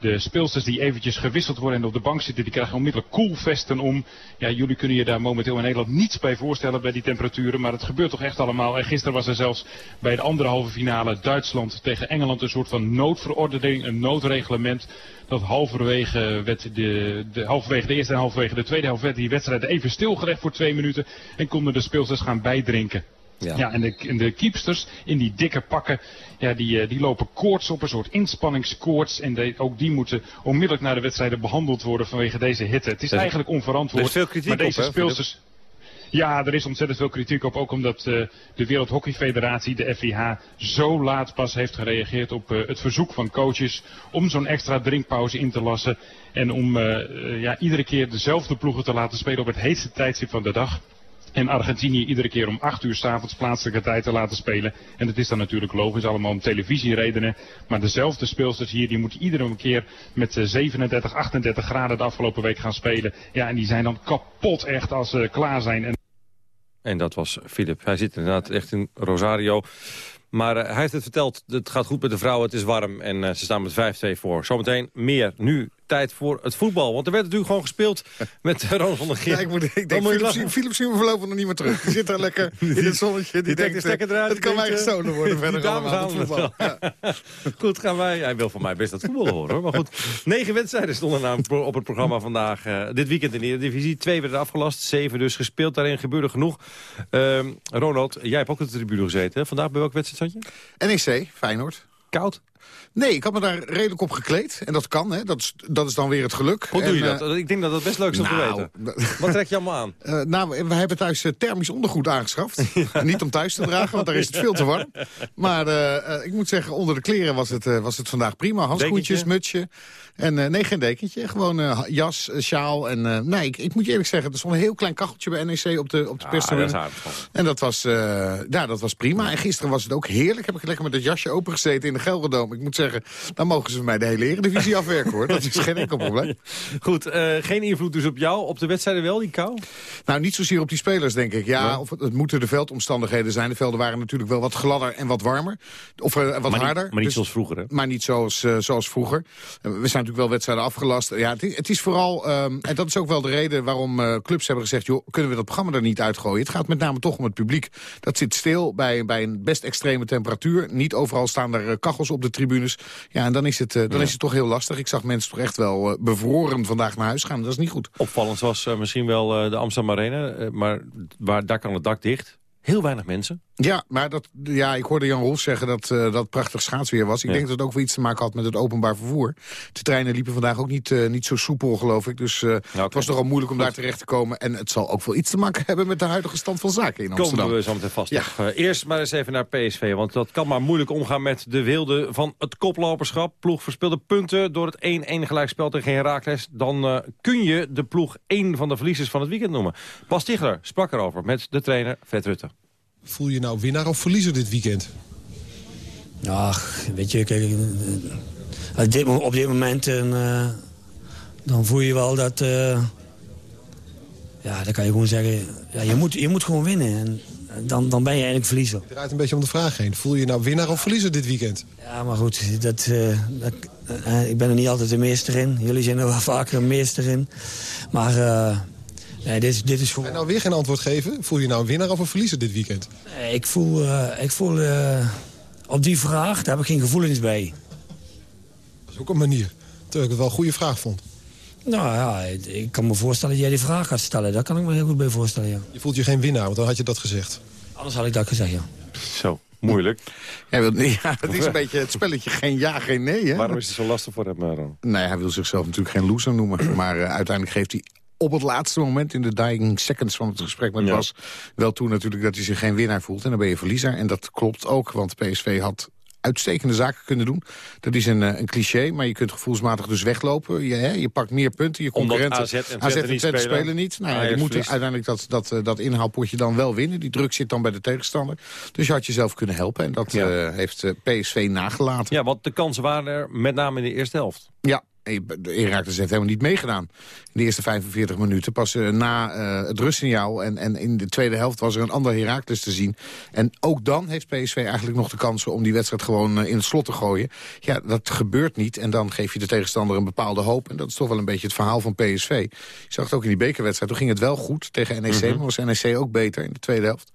Speaker 13: De speelsters die eventjes gewisseld worden en op de bank zitten, die krijgen onmiddellijk koelvesten om. Ja, jullie kunnen je daar momenteel in Nederland niets bij voorstellen bij die temperaturen. Maar het gebeurt toch echt allemaal. En gisteren was er zelfs bij de andere halve finale Duitsland tegen Engeland een soort van noodverordening, een noodreglement. Dat halverwege, werd de, de, halverwege de eerste en halverwege de tweede helft die wedstrijd even stilgelegd voor twee minuten. En konden de speelsters gaan bijdrinken. Ja. ja, en, de, en de keepsters in die dikke pakken, ja, die, eh, die lopen koorts op, een soort inspanningskoorts. En ook die moeten onmiddellijk na de wedstrijden behandeld worden vanwege deze hitte. Het is eigenlijk onverantwoord. Er
Speaker 9: is veel kritiek
Speaker 13: maar deze
Speaker 9: op,
Speaker 13: speelsters... Ja, er is ontzettend veel kritiek op. Ook omdat uh, de Wereldhockeyfederatie, de FIH, zo laat pas heeft gereageerd op uh, het verzoek van coaches om zo'n extra drinkpauze in te lassen. En om uh, ja, iedere keer dezelfde ploegen te laten spelen op het heetste tijdstip van de dag. En Argentinië iedere keer om 8 uur s'avonds plaatselijke tijd te laten spelen. En dat is dan natuurlijk logisch, allemaal om televisieredenen. Maar dezelfde speelsters hier, die moeten iedere keer met 37, eh, 38 graden de afgelopen week gaan spelen. Ja, en die zijn dan kapot echt als ze klaar zijn. En...
Speaker 9: dat was Filip. Hij zit inderdaad echt in Rosario. Maar uh, hij heeft het verteld, het gaat goed met de vrouwen, het is warm en uh, ze staan met 5-2 voor. Zometeen meer nu tijd voor het voetbal. Want er werd natuurlijk gewoon gespeeld met Ronald van der Geer.
Speaker 19: Ja, ik, moet, ik denk, Philip, Philip zien we voorlopig nog niet meer terug. Die zit daar lekker in het zonnetje. Die, die denkt, de eruit, het kan mij gestolen worden verder allemaal, voetbal. Ja.
Speaker 9: goed, gaan wij. Hij wil van mij best dat voetbal horen. Hoor. Maar goed, negen wedstrijden stonden namelijk op het programma vandaag. Uh, dit weekend in de Divisie. Twee werden afgelast, zeven dus gespeeld. Daarin gebeurde genoeg. Uh, Ronald, jij hebt ook op de tribune gezeten. Hè? Vandaag bij welke wedstrijd zat je?
Speaker 19: NEC, Feyenoord.
Speaker 9: Koud?
Speaker 19: Nee, ik had me daar redelijk op gekleed. En dat kan, hè. Dat, is, dat is dan weer het geluk.
Speaker 9: Hoe doe je dat?
Speaker 19: eh,
Speaker 9: Ik denk dat dat best leuk is om te
Speaker 19: nou,
Speaker 9: weten. Wat trek je allemaal aan?
Speaker 19: Eh, nou, we hebben thuis eh, thermisch ondergoed aangeschaft. Niet om thuis te dragen, want daar is het veel te warm. Maar ik moet zeggen, onder de kleren was het, was het vandaag prima. Handschoentjes, mutsje. En nee, geen dekentje. Gewoon jas, sjaal. En nee, ik, ik moet je eerlijk zeggen, er stond een heel klein kacheltje bij NEC op de, op de
Speaker 9: Ah, dat.
Speaker 19: En dat was, ja, dat was prima. En gisteren was het ook heerlijk. Heb ik lekker met het jasje opengezeten in de Gelredome. Ik moet zeggen, dan mogen ze mij de hele eredivisie afwerken, hoor. Dat is geen enkel probleem.
Speaker 9: Goed, eh, geen invloed dus op jou. Op de wedstrijden wel, die kou?
Speaker 19: Nou, niet zozeer op die spelers, denk ik. Ja, of het, het moeten de veldomstandigheden zijn. De velden waren natuurlijk wel wat gladder en wat warmer. Of eh, wat
Speaker 9: Maar niet-
Speaker 19: harder.
Speaker 9: maar niet
Speaker 19: Dus-
Speaker 9: zoals vroeger, hè?
Speaker 19: Maar niet zoals, eh, zoals vroeger. We zijn natuurlijk wel wedstrijden afgelast. Ja, het, is, het is vooral, ehm, en dat is ook wel de reden waarom clubs hebben gezegd... joh, kunnen we dat programma er niet uitgooien? Het gaat met name toch om het publiek. Dat zit stil bij, bij een best extreme temperatuur. Niet overal staan er kachels op de tribunes. Ja, en dan is het, eh, dan
Speaker 9: Ja.
Speaker 19: is het toch heel lastig. Ik zag mensen toch echt wel eh, bevroren vandaag naar huis gaan. Dat is niet goed.
Speaker 9: Opvallend was eh, misschien wel de Amsterdam Arena. maar waar, daar kan het dak dicht. Heel weinig mensen.
Speaker 19: Ja, maar dat, ja, ik hoorde Jan Rolf zeggen dat eh, dat prachtig schaatsweer was. Ik
Speaker 9: Ja.
Speaker 19: denk dat het ook wel iets te maken had met het openbaar vervoer. De treinen liepen vandaag ook niet, eh, niet zo soepel, geloof ik. Dus eh, het was nogal moeilijk om daar terecht te komen. En het zal ook wel iets te maken hebben met de huidige stand van zaken in Amsterdam.
Speaker 9: Komen we zo meteen vast. Eh, eerst maar eens even naar PSV. Want dat kan maar moeilijk omgaan met de wilde van het koploperschap. Ploeg verspeelde punten door het 1-1 gelijkspel tegen Heracles. Dan kun je de ploeg één van de verliezers van het weekend noemen. Bas Stigler sprak erover met de trainer Vet Rutte.
Speaker 20: Voel je nou winnaar of verliezer dit weekend?
Speaker 21: Ach, weet je, kijk, eh, op dit, op dit moment eh, dan voel je wel dat... eh, ja, dan kan je gewoon zeggen, ja, je, moet, je moet gewoon winnen. En dan, dan ben je eigenlijk verliezer.
Speaker 20: Het draait een beetje om de vraag heen. Voel je nou winnaar of verliezer dit weekend?
Speaker 21: Ja, maar goed, dat, eh, dat, eh, ik ben er niet altijd de meester in. Jullie zijn er wel vaker een meester in. Maar eh, nee, dit, is- dit is gewoon...
Speaker 20: En nou weer geen antwoord geven. Voel je nou een winnaar of een verliezer dit weekend?
Speaker 21: Eh, Ik voel, eh, ik voel eh, op die vraag, daar heb ik geen gevoelens bij.
Speaker 20: Dat is ook een manier. Terwijl ik het wel een goede vraag vond.
Speaker 21: Nou ja, ik- kan me voorstellen dat jij die vraag gaat stellen. Daar kan ik me heel goed bij voorstellen, ja.
Speaker 20: Je voelt je geen winnaar, want dan had je dat gezegd.
Speaker 21: Anders had ik dat gezegd, ja.
Speaker 9: Zo, moeilijk.
Speaker 19: Hij wil, ja, het is een beetje het spelletje geen ja, geen nee. Hè?
Speaker 9: Waarom is het zo lastig voor hem, Aaron?
Speaker 19: Nee, hij wil zichzelf natuurlijk geen loser noemen. Maar eh, uiteindelijk geeft hij op het laatste moment... in de dying seconds van het gesprek met
Speaker 9: Ja.
Speaker 19: Bas... wel toe natuurlijk dat hij zich geen winnaar voelt. En dan ben je verliezer. En dat klopt ook, want PSV had uitstekende zaken kunnen doen. Dat is een, eh, een cliché, maar je kunt gevoelsmatig dus weglopen. Je, hè, je pakt meer punten, je concurrenten...
Speaker 9: AZ en Twente niet
Speaker 19: Twente
Speaker 9: spelen.
Speaker 19: spelen niet. Nou, ja, die moeten
Speaker 9: verliest.
Speaker 19: uiteindelijk dat, dat, eh, dat inhaalpotje dan wel winnen. Die druk zit dan bij de tegenstander. Dus je had jezelf kunnen helpen. En dat eh, heeft PSV nagelaten.
Speaker 9: Ja, want de kansen waren er met name in de eerste helft.
Speaker 19: Ja, de Heracles heeft helemaal niet meegedaan. In de eerste 45 minuten. Pas eh, na eh, het rustsignaal en, en in de tweede helft was er een ander Heracles te zien. En ook dan heeft PSV eigenlijk nog de kans om die wedstrijd gewoon eh, in het slot te gooien. Ja, dat gebeurt niet. En dan geef je de tegenstander een bepaalde hoop. En dat is toch wel een beetje het verhaal van PSV. Je zag het ook in die bekerwedstrijd. Toen ging het wel goed tegen NEC.
Speaker 9: Mhm.
Speaker 19: Maar was NEC ook beter in de tweede helft.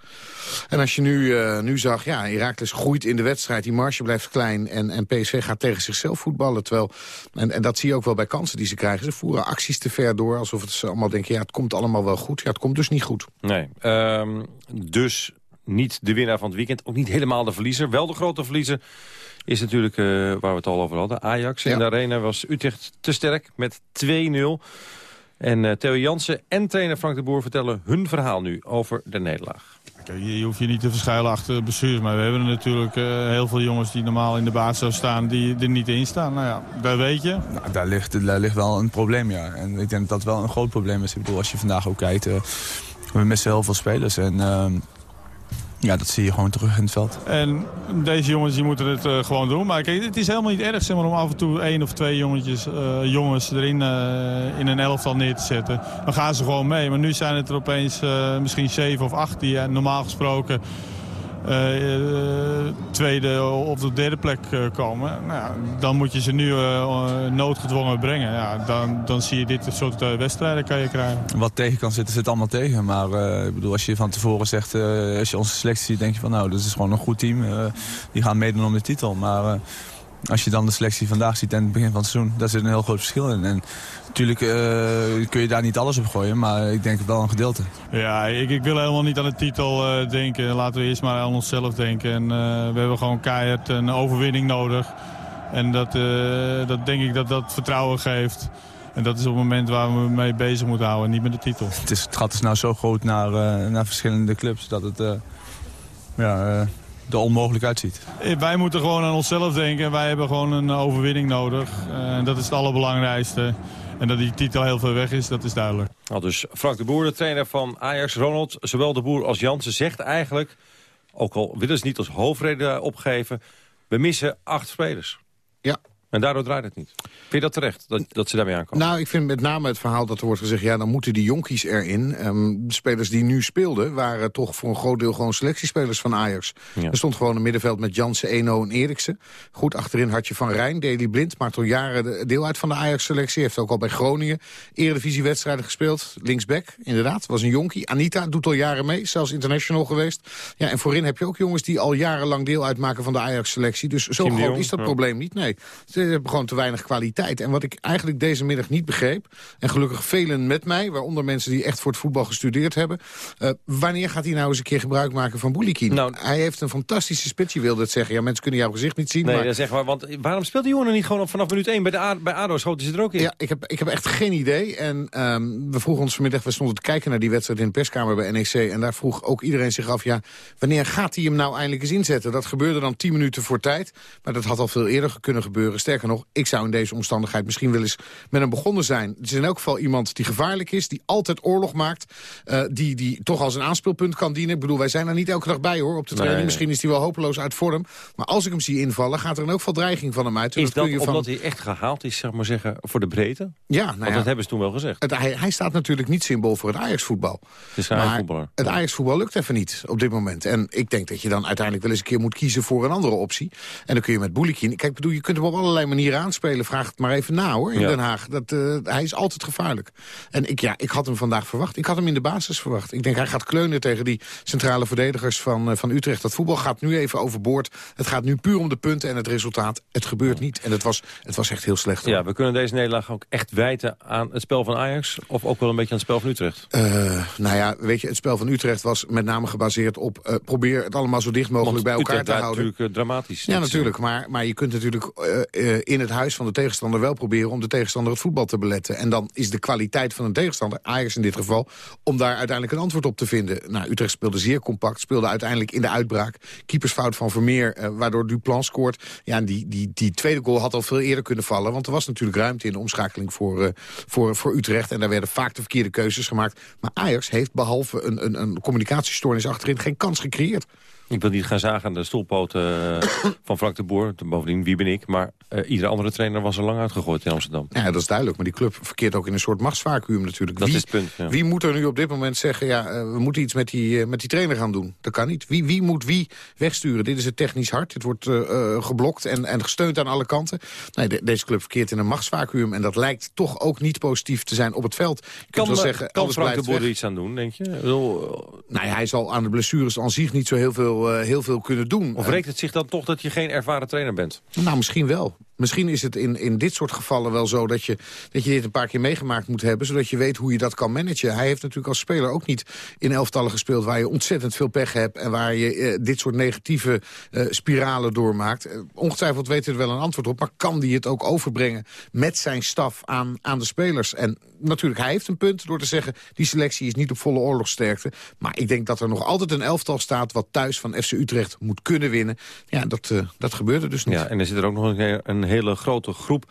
Speaker 19: En als je nu, nu zag, ja, Heracles groeit in de wedstrijd. Die marge blijft klein. En, en PSV gaat tegen zichzelf voetballen. Terwijl, en, en dat zie je ook wel bij kansen die ze krijgen. Ze voeren acties te ver door. Alsof het ze allemaal denken, ja, het komt allemaal wel goed. Ja, het komt dus niet goed.
Speaker 9: Nee, ehm, dus niet de winnaar van het weekend. Ook niet helemaal de verliezer. Wel de grote verliezer is natuurlijk, eh, waar we het al over hadden, Ajax. In de arena was Utrecht te sterk met 2-0. En eh, Theo Jansen en trainer Frank de Boer vertellen hun verhaal nu over de nederlaag.
Speaker 22: Kijk, je, je hoeft je niet te verschuilen achter bestuurs. Maar we hebben natuurlijk eh, heel veel jongens die normaal in de baas zouden staan... die er niet in staan. Nou ja, dat weet je.
Speaker 23: Nou, daar, ligt, daar ligt wel een probleem, ja. En ik denk dat dat wel een groot probleem is. Ik bedoel, als je vandaag ook kijkt, eh, we missen heel veel spelers. En ehm, ja, dat zie je gewoon terug in het veld.
Speaker 22: En deze jongens die moeten het eh, gewoon doen. Maar kijk, het is helemaal niet erg zeg maar, om af en toe één of twee jongetjes, eh, jongens erin uh, in een elftal neer te zetten. Dan gaan ze gewoon mee. Maar nu zijn het er opeens misschien zeven of acht die normaal gesproken... Uh, tweede of de derde plek uh, komen. Nou dan moet je ze nu noodgedwongen brengen. Ja, dan, dan zie je dit soort wedstrijden kan je krijgen.
Speaker 23: Wat tegen kan zitten, zit allemaal tegen. Maar ik bedoel, als je van tevoren zegt, als je onze selectie ziet, denk je van nou, dat is gewoon een goed team. die gaan meedoen om de titel. Maar als je dan de selectie vandaag ziet en het begin van het seizoen, daar zit een heel groot verschil in. En natuurlijk uh, kun je daar niet alles op gooien, maar ik denk wel een gedeelte.
Speaker 22: Ja, ik, ik wil helemaal niet aan de titel uh, denken. Laten we eerst maar aan onszelf denken. En, uh, we hebben gewoon keihard een overwinning nodig. En dat, eh, dat denk ik dat dat vertrouwen geeft. En dat is op het moment waar we mee bezig moeten houden, niet met de titel.
Speaker 23: Het, is, het gat is nou zo groot naar, eh, naar verschillende clubs dat het eh, ja, er onmogelijk uitziet.
Speaker 22: Wij moeten gewoon aan onszelf denken. Wij hebben gewoon een overwinning nodig. En dat is het allerbelangrijkste. En dat die titel heel veel weg is, dat is duidelijk.
Speaker 9: Nou, dus Frank de Boer, de trainer van Ajax. Ronald, zowel de Boer als Jansen zegt eigenlijk... ook al willen ze niet als hoofdreden opgeven... we missen acht spelers.
Speaker 19: Ja.
Speaker 9: En daardoor draait het niet. Vind je dat terecht, dat, dat ze daarmee aankomen?
Speaker 19: Nou, ik vind met name het verhaal dat er wordt gezegd... ja, dan moeten die jonkies erin. Um, de spelers die nu speelden waren toch voor een groot deel gewoon selectiespelers van Ajax. Er stond gewoon een middenveld met Jansen, Eno en Eriksen. Goed, achterin had je Van Rijn, Deli Blind... maakt al jaren deel uit van de Ajax-selectie. Heeft ook al bij Groningen eredivisiewedstrijden gespeeld. Linksback, inderdaad, was een jonkie. Anita doet al jaren mee, zelfs international geweest. Ja, en voorin heb je ook jongens die al jarenlang deel uitmaken van de Ajax-selectie. Dus zo groot is dat probleem niet, nee. Ze hebben gewoon te weinig kwaliteit. En wat ik eigenlijk deze middag niet begreep... en gelukkig velen met mij, waaronder mensen die echt voor het voetbal gestudeerd hebben... Uh, wanneer gaat hij nou eens een keer gebruik maken van Boulikin? Nou, hij heeft een fantastische spits, je wilde het zeggen. Ja, mensen kunnen jouw gezicht niet zien.
Speaker 9: Nee,
Speaker 19: maar...
Speaker 9: dat zeg maar, want waarom speelt die jongen niet gewoon vanaf minuut 1? Bij, de A bij ADO schoten ze er ook in.
Speaker 19: Ja, ik heb, ik heb echt geen idee. En um, we vroegen ons vanmiddag, we stonden te kijken naar die wedstrijd in de perskamer bij NEC... en daar vroeg ook iedereen zich af, ja, wanneer gaat hij hem nou eindelijk eens inzetten? Dat gebeurde dan 10 minuten voor tijd, maar dat had al veel eerder kunnen gebeuren. Sterker nog, ik zou in deze omstandigheid misschien wel eens met hem begonnen zijn. Het is in elk geval iemand die gevaarlijk is, die altijd oorlog maakt... Uh, die, die toch als een aanspeelpunt kan dienen. Ik bedoel, wij zijn er niet elke dag bij hoor, op de training. Nee. Misschien is hij wel hopeloos uit vorm. Maar als ik hem zie invallen, gaat er in elk geval dreiging van hem uit.
Speaker 9: En is dat,
Speaker 19: dat
Speaker 9: omdat
Speaker 19: van...
Speaker 9: hij echt gehaald is, zeg maar zeggen, voor de breedte?
Speaker 19: Ja, nou
Speaker 9: Want
Speaker 19: ja,
Speaker 9: dat hebben ze toen wel gezegd.
Speaker 19: Het, hij, hij, staat natuurlijk niet symbool voor het Ajax-voetbal.
Speaker 9: Het Ajax-voetballer.
Speaker 19: Het Ajax-voetbal lukt even niet op dit moment. En ik denk dat je dan uiteindelijk wel eens een keer moet kiezen voor een andere optie. En dan kun je met Boulikin... Kijk, bedoel, je kunt hem op allerlei manieren aanspelen. Vraag het maar even na, hoor, in
Speaker 9: Ja.
Speaker 19: Den Haag. Dat, eh, hij is altijd gevaarlijk. En ik, ja, ik had hem vandaag verwacht. Ik had hem in de basis verwacht. Ik denk, hij gaat kleunen tegen die centrale verdedigers van, eh, van Utrecht. Dat voetbal gaat nu even overboord. Het gaat nu puur om de punten en het resultaat. Het gebeurt niet. En het was, het was echt heel slecht. hoor.
Speaker 9: Ja, we kunnen deze nederlaag ook echt wijten aan het spel van Ajax... of ook wel een beetje aan het spel van Utrecht.
Speaker 19: Eh, nou ja, weet je, het spel van Utrecht was met name gebaseerd op... probeer het allemaal zo dicht mogelijk
Speaker 9: Want
Speaker 19: bij elkaar
Speaker 9: Utrecht
Speaker 19: te houden.
Speaker 9: natuurlijk dramatisch.
Speaker 19: Ja, natuurlijk. Maar, maar je kunt natuurlijk eh, in het huis van de tegenstander wel proberen... om de tegenstander het voetbal te beletten. En dan is de kwaliteit van een tegenstander, Ajax in dit geval... om daar uiteindelijk een antwoord op te vinden. Nou, Utrecht speelde zeer compact, speelde uiteindelijk in de uitbraak. Keepersfout van Vermeer, eh, waardoor Duplan scoort. Ja, die, die, die tweede goal had al veel eerder kunnen vallen... want er was natuurlijk ruimte in de omschakeling voor, eh, voor, voor Utrecht. En daar werden vaak de verkeerde keuzes gemaakt. Maar Ajax heeft behalve een, een, een communicatiestoornis achterin... geen kans gecreëerd.
Speaker 9: Ik wil niet gaan zagen aan de stoelpoten eh, van Frank de Boer. Bovendien, wie ben ik? Maar eh, iedere andere trainer was er lang uitgegooid in Amsterdam.
Speaker 19: Ja, dat is duidelijk. Maar die club verkeert ook in een soort machtsvacuum natuurlijk.
Speaker 9: Dat
Speaker 19: wie,
Speaker 9: is het punt, ja.
Speaker 19: wie moet er nu op dit moment zeggen... ja, eh, we moeten iets met die, met die trainer gaan doen? Dat kan niet. Wie, wie moet wie wegsturen? Dit is het technisch hard. Dit wordt geblokt en, en gesteund aan alle kanten. Nee, de- deze club verkeert in een machtsvacuum. En dat lijkt toch ook niet positief te zijn op het veld. Je kunt
Speaker 9: Kan,
Speaker 19: wel zeggen,
Speaker 9: kan Frank de Boer er iets aan doen, denk je?
Speaker 19: Nou ja, hij zal aan de blessures aan zich niet zo heel veel, eh, heel veel kunnen doen.
Speaker 9: Of rekent het zich dan toch dat je geen ervaren trainer bent?
Speaker 19: Nou, misschien wel. Misschien is het in, in dit soort gevallen wel zo dat je, dat je dit een paar keer meegemaakt moet hebben... zodat je weet hoe je dat kan managen. Hij heeft natuurlijk als speler ook niet in elftallen gespeeld... waar je ontzettend veel pech hebt en waar je eh, dit soort negatieve eh, spiralen doormaakt. Eh, ongetwijfeld weet hij er wel een antwoord op... maar kan hij het ook overbrengen met zijn staf aan, aan de spelers? En natuurlijk, hij heeft een punt door te zeggen... die selectie is niet op volle oorlogsterkte. Maar ik denk dat er nog altijd een elftal staat... wat thuis van FC Utrecht moet kunnen winnen. Ja, dat, eh, dat gebeurde dus niet.
Speaker 9: Ja, en er zit er ook nog een hele grote groep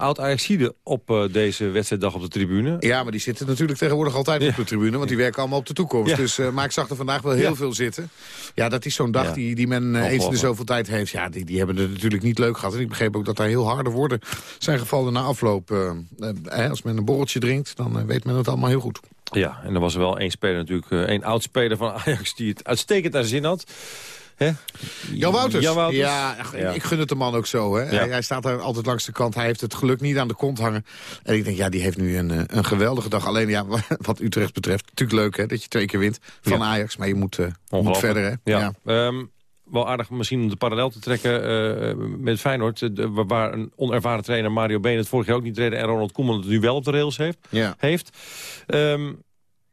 Speaker 9: oud-Ajaxiden op eh, deze wedstrijddag op de tribune.
Speaker 19: Ja, maar die zitten natuurlijk tegenwoordig altijd op de tribune. Want die werken allemaal op de toekomst.
Speaker 9: Ja.
Speaker 19: Dus, eh, maar ik zag er vandaag wel heel
Speaker 9: Ja.
Speaker 19: veel zitten. Ja, dat is zo'n dag die, die men eh, eens in de zoveel tijd heeft. Ja, die, die hebben het natuurlijk niet leuk gehad. En ik begreep ook dat daar heel harde woorden zijn gevallen na afloop. als men een borreltje drinkt, dan weet men het allemaal heel goed.
Speaker 9: Ja, en er was wel één speler natuurlijk, één oud-speler van Ajax... die het uitstekend naar zin had. Hè?
Speaker 19: Jan Wouters.
Speaker 9: Jan Wouters.
Speaker 19: Ja, ach,
Speaker 9: Ja.
Speaker 19: ik gun het de man ook zo. Hè.
Speaker 9: Ja.
Speaker 19: Hij, hij staat daar altijd langs de kant. Hij heeft het geluk niet aan de kont hangen. En ik denk, ja, die heeft nu een, eh, een geweldige dag. Alleen ja, wat Utrecht betreft, natuurlijk leuk hè, dat je twee keer wint van
Speaker 9: Ja.
Speaker 19: Ajax. Maar je moet, moet
Speaker 9: Ongelooflijk.
Speaker 19: verder. Hè.
Speaker 9: Ja. Ehm, wel aardig misschien om de parallel te trekken eh, met Feyenoord. waar een onervaren trainer Mario Been het vorig jaar ook niet reden... en Ronald Koeman het nu wel op de rails heeft.
Speaker 19: Ja.
Speaker 9: heeft. Ehm,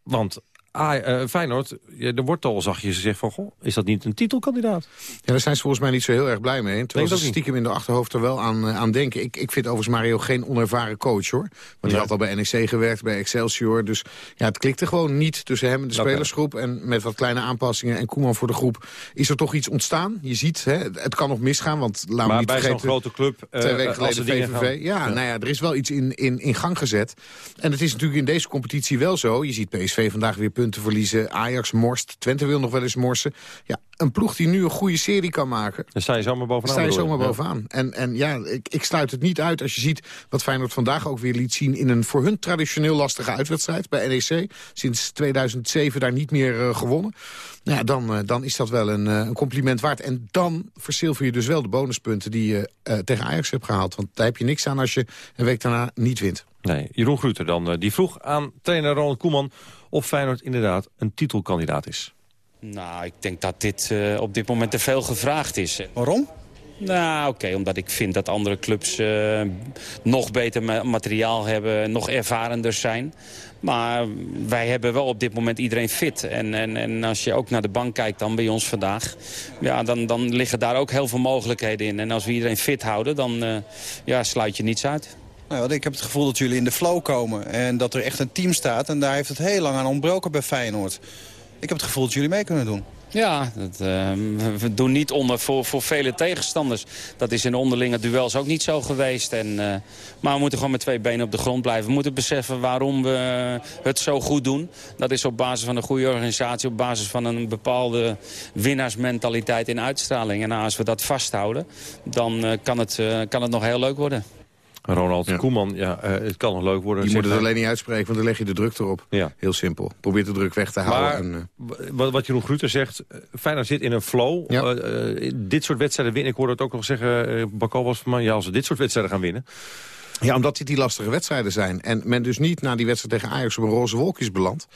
Speaker 9: want ah, eh, Feyenoord, ja, er wordt al zachtjes gezegd van... Goh, is dat niet een titelkandidaat?
Speaker 19: Ja, daar zijn ze volgens mij niet zo heel erg blij mee. Terwijl ze stiekem in de achterhoofd er wel aan, eh, aan denken. Ik, ik vind overigens Mario geen onervaren coach, hoor. Want hij had al bij NEC gewerkt, bij Excelsior. Dus ja, het klikte gewoon niet tussen hem en de spelersgroep. En met wat kleine aanpassingen en Koeman voor de groep... is er toch iets ontstaan. Je ziet, hè, het kan nog misgaan, want laten we
Speaker 9: Maar
Speaker 19: niet
Speaker 9: bij zo'n
Speaker 19: vergeten...
Speaker 9: grote club... eh,
Speaker 19: Twee weken geleden
Speaker 9: de
Speaker 19: VVV. Ja, nou ja, er is wel iets in, in, in gang gezet. En het is natuurlijk in deze competitie wel zo. Je ziet PSV vandaag weer punten verliezen. Ajax morst. Twente wil nog wel eens morsen. Ja, een ploeg die nu een goede serie kan maken.
Speaker 9: Dan sta je zomaar bovenaan.
Speaker 19: sta je zomaar
Speaker 9: Ja.
Speaker 19: bovenaan. En, en ja, ik, ik sluit het niet uit als je ziet wat Feyenoord vandaag ook weer liet zien... in een voor hun traditioneel lastige uitwedstrijd bij NEC. Sinds 2007 daar niet meer eh, gewonnen. Nou ja, dan, eh, dan is dat wel een, eh, een compliment waard. En dan verzilver je dus wel de bonuspunten die je tegen Ajax hebt gehaald. Want daar heb je niks aan als je een week daarna niet wint.
Speaker 9: Nee, Jeroen Gruter dan. Die vroeg aan trainer Ronald Koeman of Feyenoord inderdaad een titelkandidaat is.
Speaker 24: Nou, ik denk dat dit eh, op dit moment te veel gevraagd is.
Speaker 25: Waarom?
Speaker 24: Nou, oké, omdat ik vind dat andere clubs eh, nog beter ma- materiaal hebben, nog ervarender zijn. Maar wij hebben wel op dit moment iedereen fit. En, en, en als je ook naar de bank kijkt dan bij ons vandaag... Ja, dan, dan liggen daar ook heel veel mogelijkheden in. En als we iedereen fit houden, dan eh, ja, sluit je niets uit.
Speaker 25: Nou, ik heb het gevoel dat jullie in de flow komen. En dat er echt een team staat. En daar heeft het heel lang aan ontbroken bij Feyenoord. Ik heb het gevoel dat jullie mee kunnen doen.
Speaker 24: Ja, dat, eh, we- doen niet onder voor, voor vele tegenstanders. Dat is in onderlinge duels ook niet zo geweest. En, eh, maar we moeten gewoon met twee benen op de grond blijven. We moeten beseffen waarom we het zo goed doen. Dat is op basis van een goede organisatie, op basis van een bepaalde winnaarsmentaliteit in uitstraling. En als we dat vasthouden, dan eh, kan, het, kan het nog heel leuk worden.
Speaker 9: Ronald Koeman, ja, eh, het kan nog leuk worden.
Speaker 19: Je moet het
Speaker 9: maar.
Speaker 19: alleen niet uitspreken, want dan leg je de druk erop.
Speaker 9: Ja.
Speaker 19: Heel simpel. Probeer de druk weg te houden.
Speaker 9: Maar
Speaker 19: en, eh,
Speaker 9: wat, wat Jeroen Gruter zegt, eh, Feyenoord zit in een flow. Dit soort wedstrijden winnen. Ik hoorde het ook nog zeggen, Bakal was van mij, ja, als we dit soort wedstrijden gaan winnen.
Speaker 19: Ja, omdat dit die lastige wedstrijden zijn. En men dus niet na die wedstrijd tegen Ajax op een roze wolk is beland.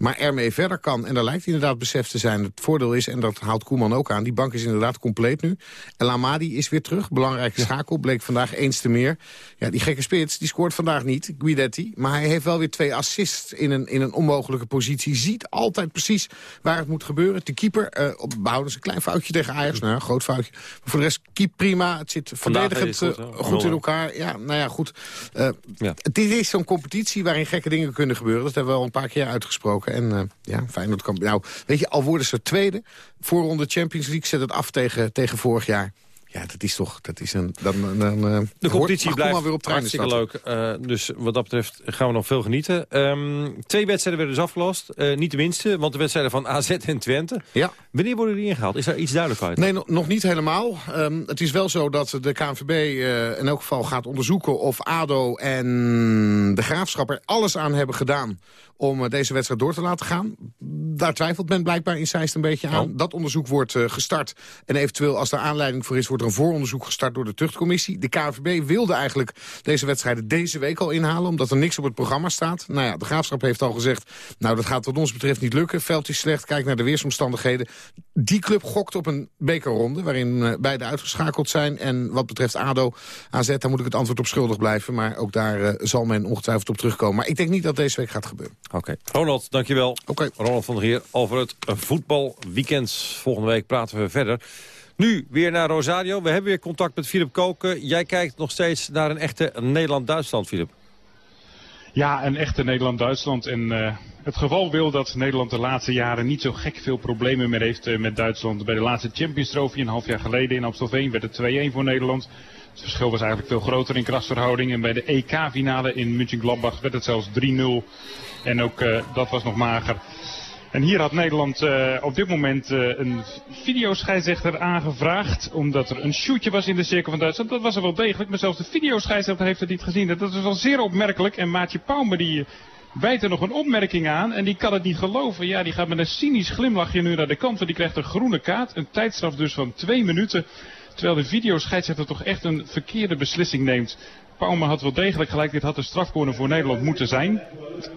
Speaker 19: Maar ermee verder kan. En daar lijkt inderdaad besef te zijn. Het voordeel is, en dat haalt Koeman ook aan... die bank is inderdaad compleet nu. El Amadi is weer terug. Belangrijke schakel. Bleek vandaag eens te meer. Ja, die gekke spits, die scoort vandaag niet. Guidetti. Maar hij heeft wel weer twee assists in een, in een onmogelijke positie. Ziet altijd precies waar het moet gebeuren. De keeper, eh op, behouden ze een klein foutje tegen Ajax. Nou, een groot foutje. Maar voor de rest, keep prima. Het zit verdedigend
Speaker 9: het
Speaker 19: eh,
Speaker 9: goed,
Speaker 19: in elkaar. Ja, nou ja, goed. Eh, Dit is zo'n competitie waarin gekke dingen kunnen gebeuren. Dat hebben we al een paar keer uitgesproken. En eh, ja, Feyenoord kan... Nou, weet je, al worden ze tweede. Voorronde Champions League zet het af tegen, tegen vorig jaar. Ja, dat is toch... Dat is een, dan, dan, dan, eh,
Speaker 9: De competitie blijft
Speaker 19: weer op
Speaker 9: hartstikke leuk. Eh, dus wat dat betreft gaan we nog veel genieten. Ehm, twee wedstrijden werden dus afgelast. Eh, niet de minste, want de wedstrijden van AZ en Twente.
Speaker 19: Ja.
Speaker 9: Wanneer worden die ingehaald? Is daar iets duidelijk uit?
Speaker 19: Nee, no- nog niet helemaal. Ehm, het is wel zo dat de KNVB in elk geval gaat onderzoeken... of ADO en de Graafschap er alles aan hebben gedaan... om deze wedstrijd door te laten gaan. Daar twijfelt men blijkbaar in Zeist een beetje aan. Dat onderzoek wordt eh, gestart. En eventueel, als er aanleiding voor is... wordt er een vooronderzoek gestart door de tuchtcommissie. De KNVB wilde eigenlijk deze wedstrijden deze week al inhalen... omdat er niks op het programma staat. Nou ja, de Graafschap heeft al gezegd... nou, dat gaat wat ons betreft niet lukken. Veld is slecht, kijk naar de weersomstandigheden. Die club gokt op een bekerronde... waarin eh, beide uitgeschakeld zijn. En wat betreft ADO, AZ, daar moet ik het antwoord op schuldig blijven. Maar ook daar eh, zal men ongetwijfeld op terugkomen. Maar ik denk niet dat deze week gaat gebeuren.
Speaker 9: Oké. Ronald, dankjewel.
Speaker 19: Oké.
Speaker 9: Ronald van der Over het voetbalweekend. Volgende week praten we verder. Nu weer naar Rosario. We hebben weer contact met Philip Koken. Jij kijkt nog steeds naar een echte Nederland-Duitsland, Philip.
Speaker 13: Ja, een echte Nederland-Duitsland. En eh, het geval wil dat Nederland de laatste jaren niet zo gek veel problemen meer heeft eh, met Duitsland. Bij de laatste Champions Trophy een half jaar geleden in Amstelveen werd het 2-1 voor Nederland. Het verschil was eigenlijk veel groter in krasverhouding. En bij de EK-finale in München-Gladbach werd het zelfs 3-0. En ook eh, dat was nog mager. En hier had Nederland eh, op dit moment eh, een videoscheidsrechter aangevraagd. Omdat er een shootje was in de cirkel van Duitsland. Dat was er wel degelijk. Maar zelfs de videoscheidsrechter heeft het niet gezien. Dat is wel zeer opmerkelijk. En Maatje Pauwme die bijt er nog een opmerking aan. En die kan het niet geloven. Ja, die gaat met een cynisch glimlachje nu naar de kant. Want die krijgt een groene kaart. Een tijdstraf dus van twee minuten. Terwijl de videoscheidsrechter toch echt een verkeerde beslissing neemt. Pauwme had wel degelijk gelijk. Dit had een strafcorner voor Nederland moeten zijn.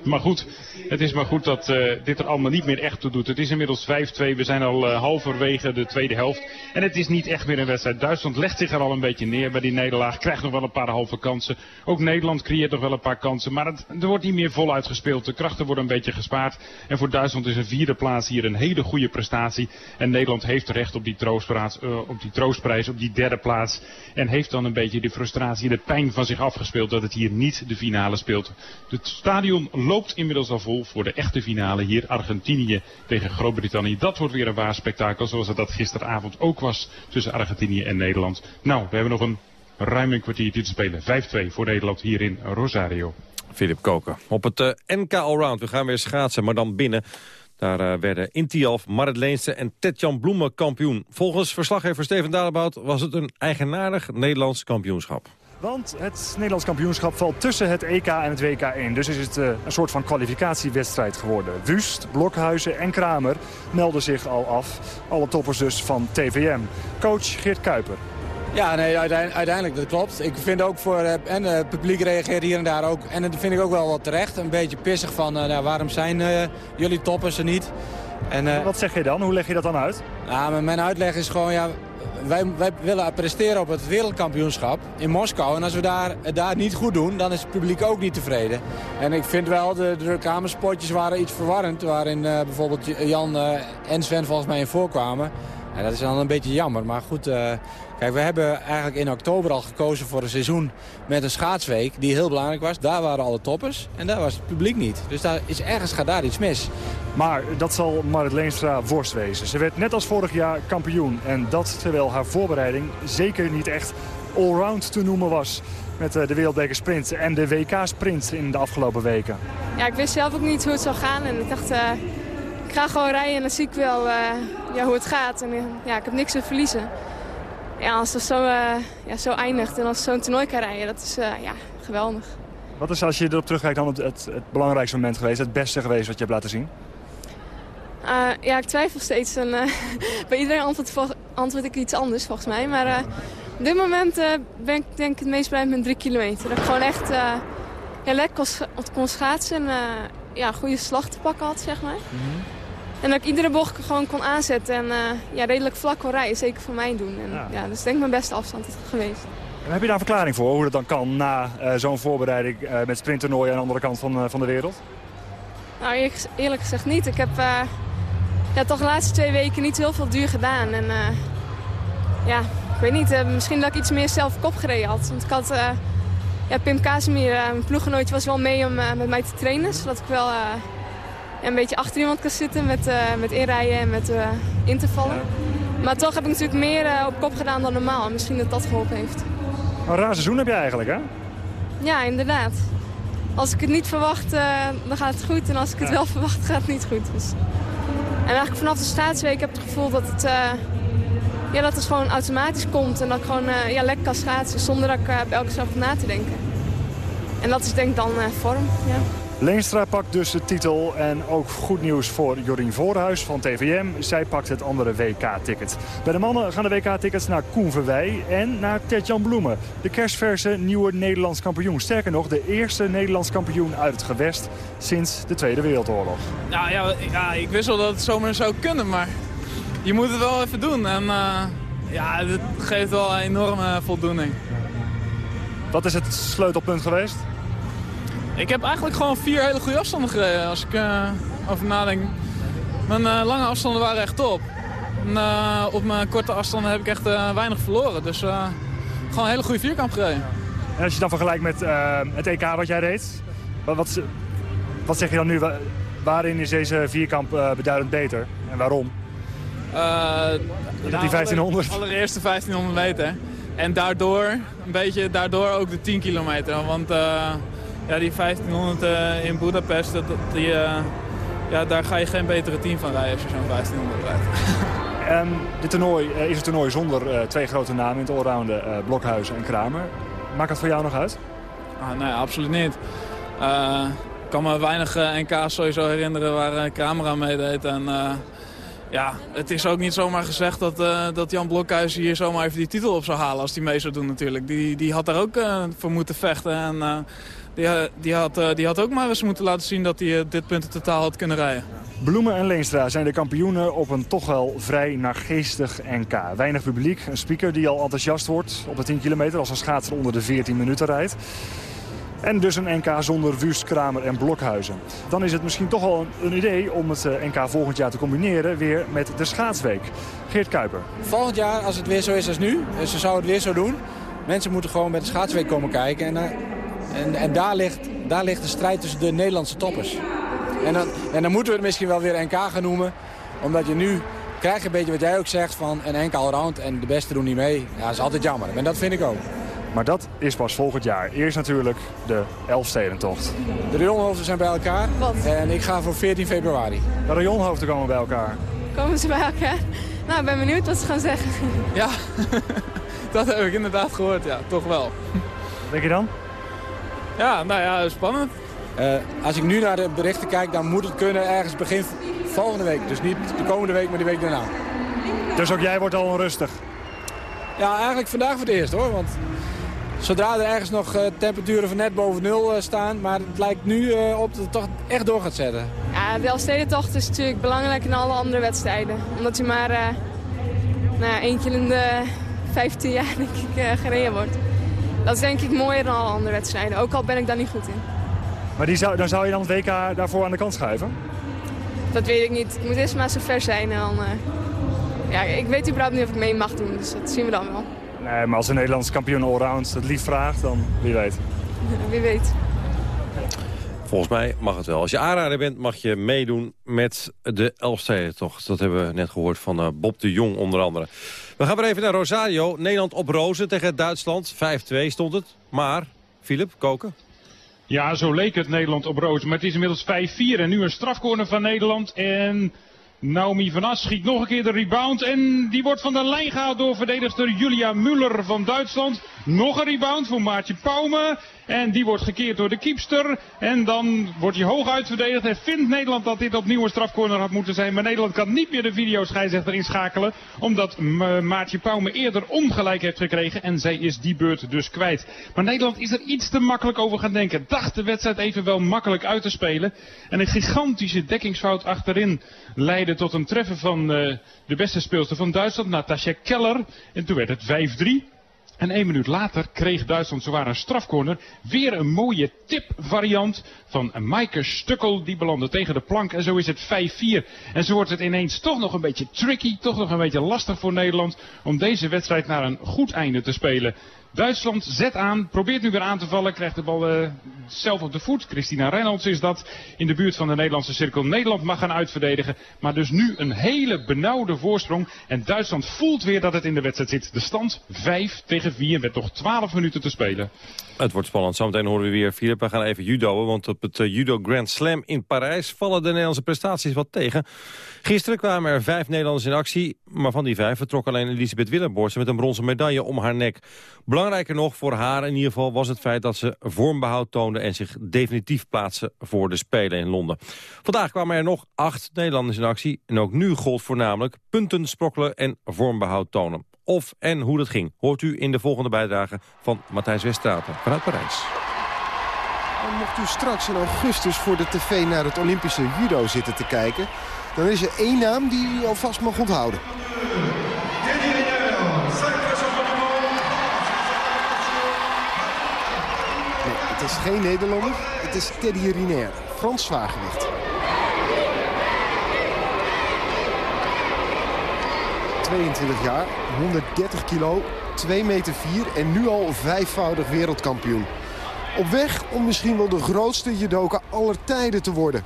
Speaker 13: Maar goed, het is maar goed dat eh, dit er allemaal niet meer echt toe doet. Het is inmiddels 5-2. We zijn al uh, halverwege de tweede helft. En het is niet echt meer een wedstrijd. Duitsland legt zich er al een beetje neer bij die nederlaag. Krijgt nog wel een paar halve kansen. Ook Nederland creëert nog wel een paar kansen. Maar het, er wordt niet meer voluit gespeeld. De krachten worden een beetje gespaard. En voor Duitsland is een vierde plaats hier een hele goede prestatie. En Nederland heeft recht op die, troostprijs, uh, op die troostprijs, op die derde plaats. En heeft dan een beetje de frustratie de pijn van zich afgespeeld dat het hier niet de finale speelt. Het stadion loopt inmiddels al vol voor de echte finale hier. Argentinië tegen Groot-Brittannië. Dat wordt weer een waar spektakel zoals het dat gisteravond ook was tussen Argentinië en Nederland. Nou, we hebben nog een ruim een kwartiertje te spelen. 5-2 voor Nederland hier in Rosario.
Speaker 9: Filip Koken. Op het uh, NK Allround. We gaan weer schaatsen, maar dan binnen. Daar uh, werden Intialf, Marit Leense en Tetjan Bloemen kampioen. Volgens verslaggever Steven Dalebout was het een eigenaardig Nederlands kampioenschap.
Speaker 26: Want het Nederlands kampioenschap valt tussen het EK en het WK in. Dus is het uh, een soort van kwalificatiewedstrijd geworden. Wust, Blokhuizen en Kramer melden zich al af. Alle toppers dus van TVM. Coach Geert Kuiper.
Speaker 27: Ja, nee, uiteindelijk, dat klopt. Ik vind ook voor, en het publiek reageert hier en daar ook. En dat vind ik ook wel wat terecht. Een beetje pissig van, uh, nou, waarom zijn uh, jullie toppers er niet?
Speaker 26: En, wat zeg je dan? Hoe leg je dat dan uit?
Speaker 27: Nou, mijn uitleg is gewoon, ja, wij, willen presteren op het wereldkampioenschap in Moskou. En als we daar, daar niet goed doen, dan is het publiek ook niet tevreden. En ik vind wel, de, de kamerspotjes waren iets verwarrend. Waarin bijvoorbeeld Jan en Sven volgens mij in voorkwamen. Dat is dan een beetje jammer, maar goed... Uh, kijk, we hebben eigenlijk in oktober al gekozen voor een seizoen met een schaatsweek... die heel belangrijk was. Daar waren alle toppers en daar was het publiek niet. Dus daar is, ergens gaat daar iets mis.
Speaker 26: Maar dat zal Marit Leenstra worst wezen. Ze werd net als vorig jaar kampioen. En dat terwijl haar voorbereiding zeker niet echt allround te noemen was met de Wereldbeker Sprint en de WK Sprint in de afgelopen weken.
Speaker 11: Ja, ik wist zelf ook niet hoe het zou gaan en ik dacht... Uh ik ga gewoon rijden en dan zie ik wel uh, ja, hoe het gaat. En ja, ik heb niks te verliezen. Ja, als het zo, uh, ja, zo eindigt en als zo'n toernooi kan rijden, dat is uh, ja, geweldig.
Speaker 26: Wat is als je erop terugkijkt dan het, het, het, belangrijkste moment geweest, het beste geweest wat je hebt laten zien?
Speaker 11: ja, ik twijfel steeds. En, bij iedereen antwoord, antwoord ik iets anders volgens mij. Maar op dit moment ben ik denk ik het meest blij met mijn drie kilometer. Dat ik gewoon echt ja, lekker kon, kon schaatsen en ja, goede slag te pakken had, zeg maar. Mm -hmm. En dat ik iedere bocht gewoon kon aanzetten en uh, ja, redelijk vlak kon rijden. Zeker voor mij doen. En, ja. ja. dus denk ik mijn beste afstand is geweest.
Speaker 26: En heb je daar een verklaring voor hoe dat dan kan na uh, zo'n voorbereiding uh, met sprinttoernooi aan de andere kant van, van de wereld?
Speaker 11: Nou, eerlijk, eerlijk gezegd niet. Ik heb ja, toch de laatste twee weken niet heel veel duur gedaan. En ja, ik weet niet, misschien dat ik iets meer zelf kop gereden had. Want ik had ja, Pim Casimir, mijn ploeggenootje, was wel mee om met mij te trainen. Zodat ik wel een beetje achter iemand kan zitten met, uh, met inrijden en met uh, in te vallen. Ja. Maar toch heb ik natuurlijk meer uh, op kop gedaan dan normaal. Misschien dat dat geholpen heeft.
Speaker 26: Een raar seizoen heb je eigenlijk, hè?
Speaker 11: Ja, inderdaad. Als ik het niet verwacht, dan gaat het goed. En als ik het ja. wel verwacht, gaat het niet goed. Dus. En eigenlijk vanaf de staatsweek heb ik het gevoel dat het, ja, dat het gewoon automatisch komt. En dat ik gewoon ja, lekker kan schaatsen zonder dat ik bij elke stap na te denken. En dat is denk ik dan vorm, ja.
Speaker 26: Leenstra pakt dus de titel en ook goed nieuws voor Jorien Voorhuis van TVM. Zij pakt het andere WK-ticket. Bij de mannen gaan de WK-tickets naar Koen Verwij en naar Tetjan Bloemen. De kerstverse nieuwe Nederlands kampioen. Sterker nog, de eerste Nederlands kampioen uit het gewest sinds de Tweede Wereldoorlog.
Speaker 28: Nou ja, ja ik wist wel dat het zomaar zou kunnen, maar je moet het wel even doen. En uh, ja, het geeft wel een enorme voldoening.
Speaker 26: Wat is het sleutelpunt geweest?
Speaker 28: Ik heb eigenlijk gewoon vier hele goede afstanden gereden, als ik uh, over nadenk. Mijn uh, lange afstanden waren echt top. En, uh, op mijn korte afstanden heb ik echt weinig verloren. Dus gewoon een hele goede vierkamp gereden.
Speaker 26: En als je dan vergelijkt met het EK wat jij reed, wat, wat, wat, zeg je dan nu? Waarin is deze vierkamp beduidend beter en waarom?
Speaker 28: nou,
Speaker 26: die 1500?
Speaker 28: Allereerst de 1500 meter. En daardoor, een beetje daardoor ook de 10 kilometer. Want ja, die 1500 uh, in Budapest, dat, die, uh, ja, daar ga je geen betere team van rijden als je zo'n 1500 rijdt.
Speaker 26: En dit toernooi uh, is een toernooi zonder twee grote namen in het allrounden, Blokhuizen en Kramer. Maakt dat voor jou nog uit?
Speaker 28: Ah, nee, absoluut niet. ik kan me weinig NK's sowieso herinneren waar Kramer aan meedeed. En, ja, het is ook niet zomaar gezegd dat, uh, dat Jan Blokhuis hier zomaar even die titel op zou halen als hij mee zou doen natuurlijk. Die, die had daar ook uh, voor moeten vechten en uh, die, die, had, die had ook maar eens moeten laten zien dat hij dit punt totaal had kunnen rijden.
Speaker 26: Bloemen en Leenstra zijn de kampioenen op een toch wel vrij naargeestig NK. Weinig publiek, een speaker die al enthousiast wordt op de 10 kilometer als een schaatser onder de 14 minuten rijdt. En dus een NK zonder Wust, Kramer en Blokhuizen. Dan is het misschien toch wel een idee om het NK volgend jaar te combineren weer met de schaatsweek. Geert Kuiper.
Speaker 27: Volgend jaar, als het weer zo is als nu, ze zouden het weer zo doen. Mensen moeten gewoon met de schaatsweek komen kijken. En, en, en daar, ligt, daar ligt de strijd tussen de Nederlandse toppers. En dan, en dan moeten we het misschien wel weer NK gaan noemen. Omdat je nu krijgt een beetje wat jij ook zegt van een NK allround en de beste doen niet mee. Ja, dat is altijd jammer. En dat vind ik ook.
Speaker 26: Maar dat is pas volgend jaar. Eerst natuurlijk de Elfstedentocht.
Speaker 27: De rayonhoofden zijn bij elkaar.
Speaker 11: Wat?
Speaker 27: En ik ga voor 14 februari.
Speaker 26: De rayonhoofden komen bij elkaar.
Speaker 11: Komen ze bij elkaar? Nou, ik ben benieuwd wat ze gaan zeggen.
Speaker 28: Ja, dat heb ik inderdaad gehoord. Ja, toch wel.
Speaker 26: Wat denk je dan?
Speaker 28: Ja, nou ja, spannend.
Speaker 27: Uh, als ik nu naar de berichten kijk, dan moet het kunnen ergens begin volgende week. Dus niet de komende week, maar die week daarna.
Speaker 26: Dus ook jij wordt al onrustig?
Speaker 27: Ja, eigenlijk vandaag voor het eerst hoor. Want zodra er ergens nog uh, temperaturen van net boven nul uh, staan. Maar het lijkt nu uh, op dat het toch echt door gaat zetten.
Speaker 11: Ja, de Elfstedentocht is natuurlijk belangrijk in alle andere wedstrijden. Omdat hij maar nou ja, één keer in de 15 jaar denk ik, gereden wordt. Dat is denk ik mooier dan alle andere wedstrijden. Ook al ben ik daar niet goed in.
Speaker 26: Maar die zou, dan zou je dan het WK daarvoor aan de kant schuiven?
Speaker 11: Dat weet ik niet. Ik moet eerst maar zo ver zijn. En dan, ja, ik weet überhaupt niet of ik mee mag doen. Dus dat zien we dan wel.
Speaker 26: Nee, maar als een Nederlands kampioen allround het lief vraagt, dan wie weet.
Speaker 11: Wie weet.
Speaker 9: Volgens mij mag het wel. Als je aanrader bent, mag je meedoen met de Elfstedentocht. Dat hebben we net gehoord van uh, Bob de Jong onder andere. We gaan weer even naar Rosario. Nederland op rozen tegen Duitsland. 5-2 stond het. Maar, Philip, koken?
Speaker 13: Ja, zo leek het Nederland op rozen. Maar het is inmiddels 5-4 en nu een strafcorner van Nederland. En Naomi van As schiet nog een keer de rebound. En die wordt van de lijn gehaald door verdedigster Julia Muller van Duitsland. Nog een rebound voor Maartje Pauwme. En die wordt gekeerd door de kiepster. En dan wordt hij hoog uitverdedigd. En vindt Nederland dat dit opnieuw een strafcorner had moeten zijn. Maar Nederland kan niet meer de videoscheidsrechter inschakelen. Omdat Maartje Pauwme eerder ongelijk heeft gekregen. En zij is die beurt dus kwijt. Maar Nederland is er iets te makkelijk over gaan denken. Dacht de wedstrijd even wel makkelijk uit te spelen. En een gigantische dekkingsfout achterin leidde tot een treffen van uh, de beste speelster van Duitsland, Natasja Keller. En toen werd het 5-3. En één minuut later kreeg Duitsland zowaar een strafcorner. Weer een mooie tipvariant van Maaike Stukkel. Die belandde tegen de plank. En zo is het 5-4. En zo wordt het ineens toch nog een beetje tricky. Toch nog een beetje lastig voor Nederland. Om deze wedstrijd naar een goed einde te spelen. Duitsland zet aan, probeert nu weer aan te vallen, krijgt de bal uh, zelf op de voet. Christina Reynolds is dat in de buurt van de Nederlandse cirkel. Nederland mag gaan uitverdedigen, maar dus nu een hele benauwde voorsprong. En Duitsland voelt weer dat het in de wedstrijd zit. De stand 5 tegen 4 met nog 12 minuten te spelen.
Speaker 9: Het wordt spannend. Zometeen horen we weer Filip. We gaan even judoën, want op het uh, Judo Grand Slam in Parijs vallen de Nederlandse prestaties wat tegen. Gisteren kwamen er vijf Nederlanders in actie, maar van die vijf vertrok alleen Elisabeth Willemborst met een bronzen medaille om haar nek. Belangrijker nog voor haar in ieder geval was het feit dat ze vormbehoud toonde en zich definitief plaatsen voor de Spelen in Londen. Vandaag kwamen er nog acht Nederlanders in actie en ook nu gold voornamelijk punten sprokkelen en vormbehoud tonen. Of en hoe dat ging, hoort u in de volgende bijdrage van Matthijs Weststraten vanuit Parijs.
Speaker 29: En mocht u straks in augustus voor de tv naar het Olympische judo zitten te kijken... dan is er één naam die u alvast mag onthouden. Het is geen Nederlander, het is Teddy Riner, Frans zwaargewicht. 22 jaar, 130 kilo, 2 meter 4 en nu al vijfvoudig wereldkampioen. Op weg om misschien wel de grootste judoka aller tijden te worden.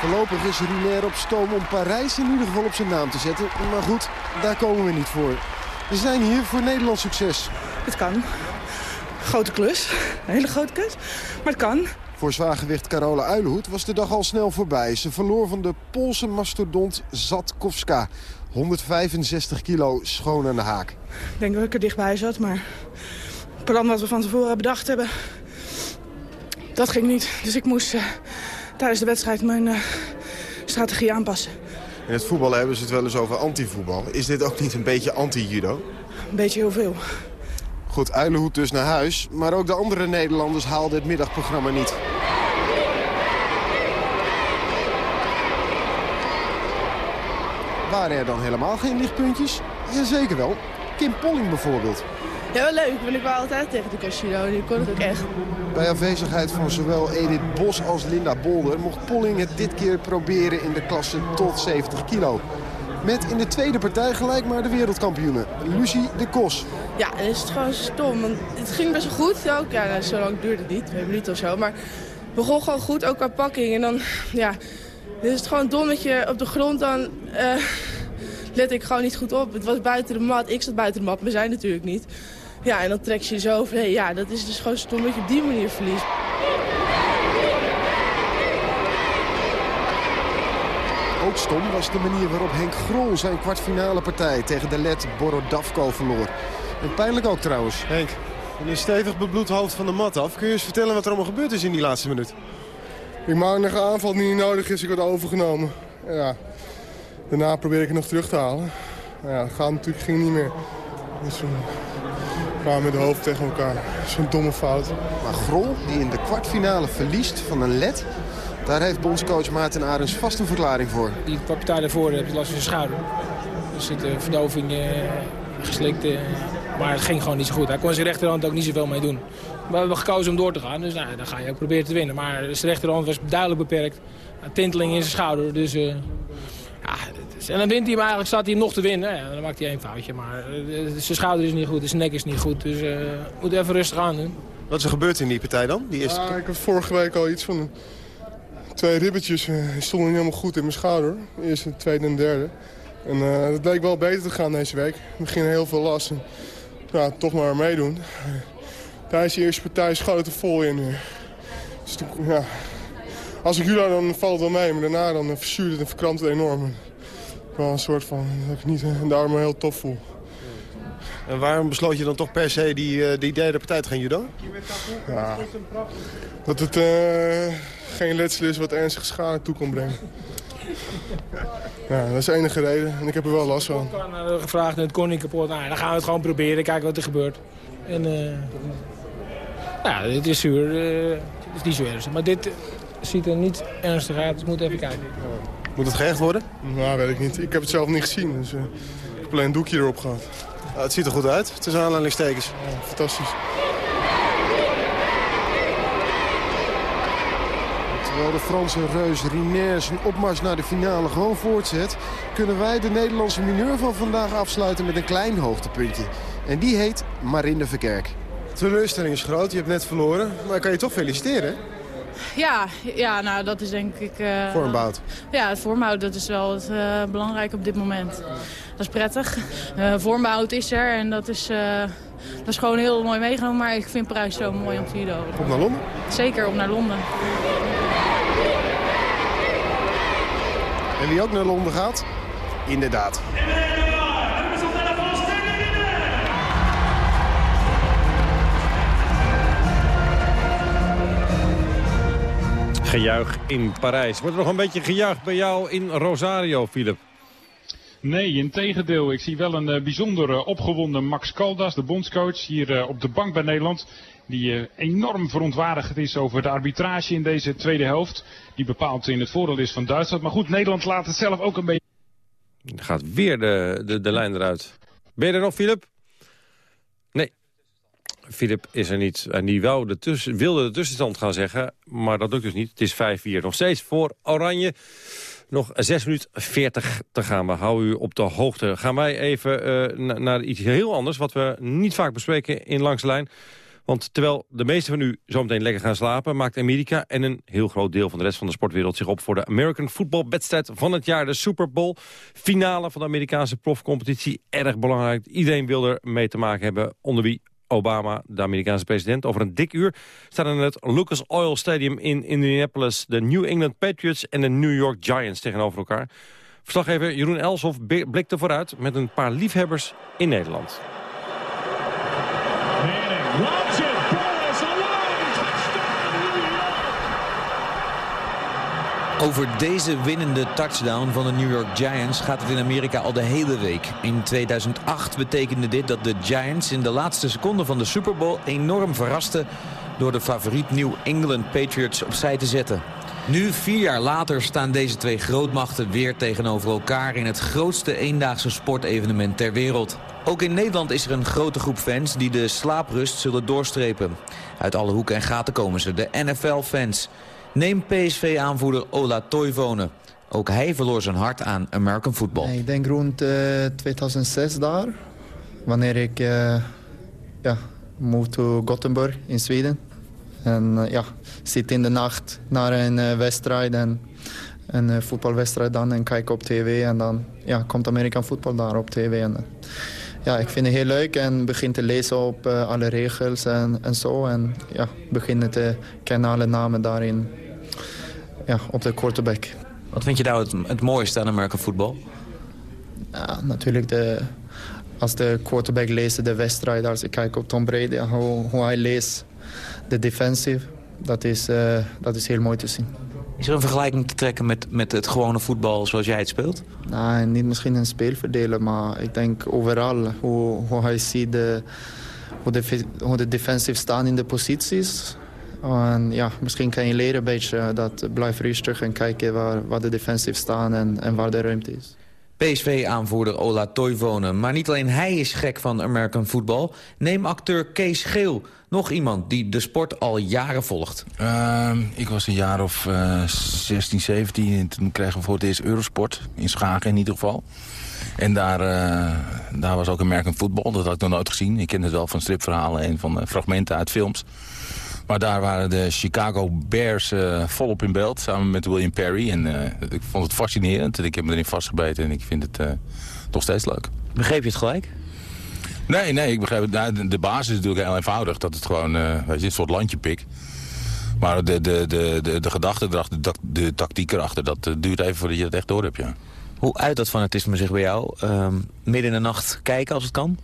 Speaker 29: Voorlopig is Rinair op stoom om Parijs in ieder geval op zijn naam te zetten. Maar goed, daar komen we niet voor. We zijn hier voor Nederlands succes.
Speaker 30: Het kan. Grote klus. Een hele grote klus. Maar het kan.
Speaker 29: Voor zwaargewicht Carola Uilenhoed was de dag al snel voorbij. Ze verloor van de Poolse mastodont Zatkowska. 165 kilo schoon aan de haak.
Speaker 30: Ik denk dat ik er dichtbij zat, maar het plan wat we van tevoren bedacht hebben... Dat ging niet. Dus ik moest uh, tijdens de wedstrijd mijn uh, strategie aanpassen.
Speaker 29: In het voetbal hebben ze het wel eens over anti-voetbal. Is dit ook niet een beetje anti-judo?
Speaker 30: Een beetje heel veel.
Speaker 29: Goed, Uilenhoed dus naar huis. Maar ook de andere Nederlanders haalden het middagprogramma niet. Waren er dan helemaal geen lichtpuntjes? Jazeker wel. Kim Polling bijvoorbeeld.
Speaker 30: Ja, wel leuk. Wil ik wel altijd tegen de Casino. Die kon het ook echt.
Speaker 29: Bij aanwezigheid van zowel Edith Bos als Linda Bolder... mocht Polling het dit keer proberen in de klasse tot 70 kilo. Met in de tweede partij gelijk maar de wereldkampioene, Lucie de Kos.
Speaker 30: Ja, en is het gewoon stom. Want het ging best wel goed. Ook, ja, nou, zo lang duurde het niet, twee minuten of zo. Maar het begon gewoon goed, ook qua pakking. En dan, ja, is het gewoon dom dat je op de grond dan... Uh, let ik gewoon niet goed op. Het was buiten de mat, ik zat buiten de mat, maar zij natuurlijk niet. Ja, en dan trek je je zo over. Ja, dat is dus gewoon stom dat je op die manier verliest.
Speaker 29: Ook stom was de manier waarop Henk Grol zijn kwartfinale partij tegen de led Borodavko verloor. En pijnlijk ook trouwens.
Speaker 31: Henk, een stevig bebloed hoofd van de mat af. Kun je eens vertellen wat er allemaal gebeurd is in die laatste minuut?
Speaker 20: Ik maak een aanval die niet nodig is. Ik word overgenomen. Ja. Daarna probeer ik het nog terug te halen. Ja, dat gaat natuurlijk ging niet meer. Dus we gaan met de hoofd tegen elkaar. Zo'n domme fout.
Speaker 29: Maar Grol, die in de kwartfinale verliest van een led... daar heeft bondscoach Maarten Arends vast een verklaring voor.
Speaker 32: Die partij daarvoor heb je last van zijn schouder. Er zit een verdoving uh, geslikt. Maar het ging gewoon niet zo goed. Hij kon zijn rechterhand ook niet zoveel mee doen. We hebben gekozen om door te gaan. Dus nou, dan ga je ook proberen te winnen. Maar zijn rechterhand was duidelijk beperkt. Een tinteling in zijn schouder. Dus uh, ja, en dan wint hij, maar eigenlijk staat hij nog te winnen. Ja, dan maakt hij één foutje. Maar zijn schouder is niet goed, zijn nek is niet goed. Dus uh, moet even rustig aan doen.
Speaker 31: Wat is er gebeurd in die partij dan? Die eerste...
Speaker 20: ik had vorige week al iets van twee ribbetjes. Uh, stonden niet helemaal goed in mijn schouder. De eerste, tweede en derde. En uh, dat bleek wel beter te gaan deze week. We beginnen heel veel last. En, ja, toch maar meedoen. Tijdens de eerste partij schoot het er vol in. Dus toen, ja, als ik judo dan valt het wel mee, maar daarna dan verzuurt het en verkrampt het enorm wel een soort van, dat ik niet uh, daar me heel tof voel.
Speaker 31: En waarom besloot je dan toch per se die, uh, die derde partij te gaan judo?
Speaker 20: Ja, dat het uh, geen letsel is wat ernstige schade toe kan brengen. Ja, dat is de enige reden. En ik heb er wel last van.
Speaker 32: Ik heb gevraagd en het kon niet kapot. Nou, dan gaan we het gewoon proberen, kijken wat er gebeurt. En ja, dit is zuur. het is niet zo ernstig. Maar dit ziet er niet ernstig uit. Dus we moeten even kijken.
Speaker 31: Moet het gerecht worden?
Speaker 20: Nou, weet ik niet. Ik heb het zelf niet gezien. Dus uh, ik heb alleen een doekje erop gehad.
Speaker 31: Ja, het ziet er goed uit, tussen aanhalingstekens.
Speaker 20: Ja, fantastisch.
Speaker 29: Terwijl de Franse reus Riner zijn opmars naar de finale gewoon voortzet... kunnen wij de Nederlandse mineur van vandaag afsluiten met een klein hoogtepuntje. En die heet Marinde Verkerk.
Speaker 31: De teleurstelling is groot, je hebt net verloren. Maar ik kan je toch feliciteren,
Speaker 33: ja, ja, nou dat is denk ik... Uh. Ja, het vormboud dat is wel het uh, belangrijk op dit moment. Dat is prettig. Uh, is er en dat is, dat is gewoon heel mooi meegenomen. Maar ik vind Parijs zo mooi om te judo.
Speaker 31: Op naar Londen?
Speaker 33: Zeker, op naar Londen.
Speaker 31: En wie ook naar Londen gaat? Inderdaad. Gejuich in Parijs. Wordt er nog een beetje gejuicht bij jou in Rosario, Philip?
Speaker 13: Nee, in tegendeel. Ik zie wel een uh, bijzonder uh, opgewonden Max Caldas, de bondscoach, hier uh, op de bank bij Nederland. Die enorm verontwaardigd is over de arbitrage in deze tweede helft. Die bepaald in het voordeel is van Duitsland. Maar goed, Nederland laat het zelf ook een beetje...
Speaker 9: Gaat weer de, de, de lijn eruit. Ben je er nog, Philip? Nee. Filip is er niet. En die wou de wilde de tussenstand gaan zeggen, maar dat lukt dus niet. Het is 5-4 nog steeds voor Oranje. Nog 6 minuten 40 te gaan. We houden u op de hoogte. Gaan wij even uh, naar iets heel anders, wat we niet vaak bespreken in Langs Lijn. Want terwijl de meesten van u zometeen lekker gaan slapen... maakt Amerika en een heel groot deel van de rest van de sportwereld... zich op voor de American Football wedstrijd van het jaar. De Super Bowl, finale van de Amerikaanse profcompetitie. Erg belangrijk. Iedereen wil er mee te maken hebben. Onder wie Obama, de Amerikaanse president. Over een dik uur staan in het Lucas Oil Stadium in Indianapolis... de New England Patriots en de New York Giants tegenover elkaar. Verslaggever Jeroen Elshoff blikte vooruit met een paar liefhebbers in Nederland.
Speaker 34: Over deze winnende touchdown van de New York Giants gaat het in Amerika al de hele week. In 2008 betekende dit dat de Giants in de laatste seconde van de Super Bowl enorm verrasten door de favoriet New England Patriots opzij te zetten. Nu, vier jaar later, staan deze twee grootmachten weer tegenover elkaar... in het grootste eendaagse sportevenement ter wereld. Ook in Nederland is er een grote groep fans die de slaaprust zullen doorstrepen. Uit alle hoeken en gaten komen ze, de NFL-fans. Neem PSV-aanvoerder Ola Toivonen. Ook hij verloor zijn hart aan American football.
Speaker 35: Ik denk rond uh, 2006 daar. Wanneer ik uh, ja, move to Gothenburg in Zweden. En uh, ja, zit in de nacht naar een wedstrijd en een voetbalwedstrijd dan en kijk op tv. En dan ja, komt American voetbal daar op tv. En, ja, ik vind het heel leuk en begin te lezen op alle regels en, en zo. En ja, beginnen te kennen alle namen daarin ja, op de quarterback.
Speaker 34: Wat vind je nou het, het mooiste aan American voetbal?
Speaker 35: Ja, natuurlijk de, als de quarterback leest de wedstrijd. Als ik kijk op Tom Brady, hoe, hoe hij leest de defensive. Dat is, uh, dat is heel mooi te zien.
Speaker 34: Is er een vergelijking te trekken met, met het gewone voetbal zoals jij het speelt?
Speaker 35: Nou, niet misschien een speelverdelen, maar ik denk overal hoe, hoe hij ziet de, hoe, de, hoe de defensive staan in de posities. En ja, misschien kan je leren een beetje dat blijf rustig en kijken waar, waar de defensive staan en, en waar de ruimte is.
Speaker 34: PSV-aanvoerder Ola Toivonen. Maar niet alleen hij is gek van American football. Neem acteur Kees Geel. Nog iemand die de sport al jaren volgt.
Speaker 36: Uh, ik was een jaar of uh, 16, 17 en toen kregen we voor het eerst Eurosport. In Schagen in ieder geval. En daar, uh, daar was ook American football. Dat had ik nog nooit gezien. Ik ken het wel van stripverhalen en van uh, fragmenten uit films. Maar daar waren de Chicago Bears uh, volop in beeld, samen met William Perry. En uh, ik vond het fascinerend en ik heb me erin vastgebeten en ik vind het uh, nog steeds leuk.
Speaker 34: Begreep je het gelijk?
Speaker 36: Nee, nee, ik begrijp het. Nou, de basis is natuurlijk heel eenvoudig. Dat het gewoon, weet je, een soort landjepik. Maar de, de, de, de, de gedachte erachter, de, de tactiek erachter, dat duurt even voordat je het echt door hebt, ja.
Speaker 34: Hoe uit dat fanatisme zich bij jou? Um, midden in de nacht kijken als het kan?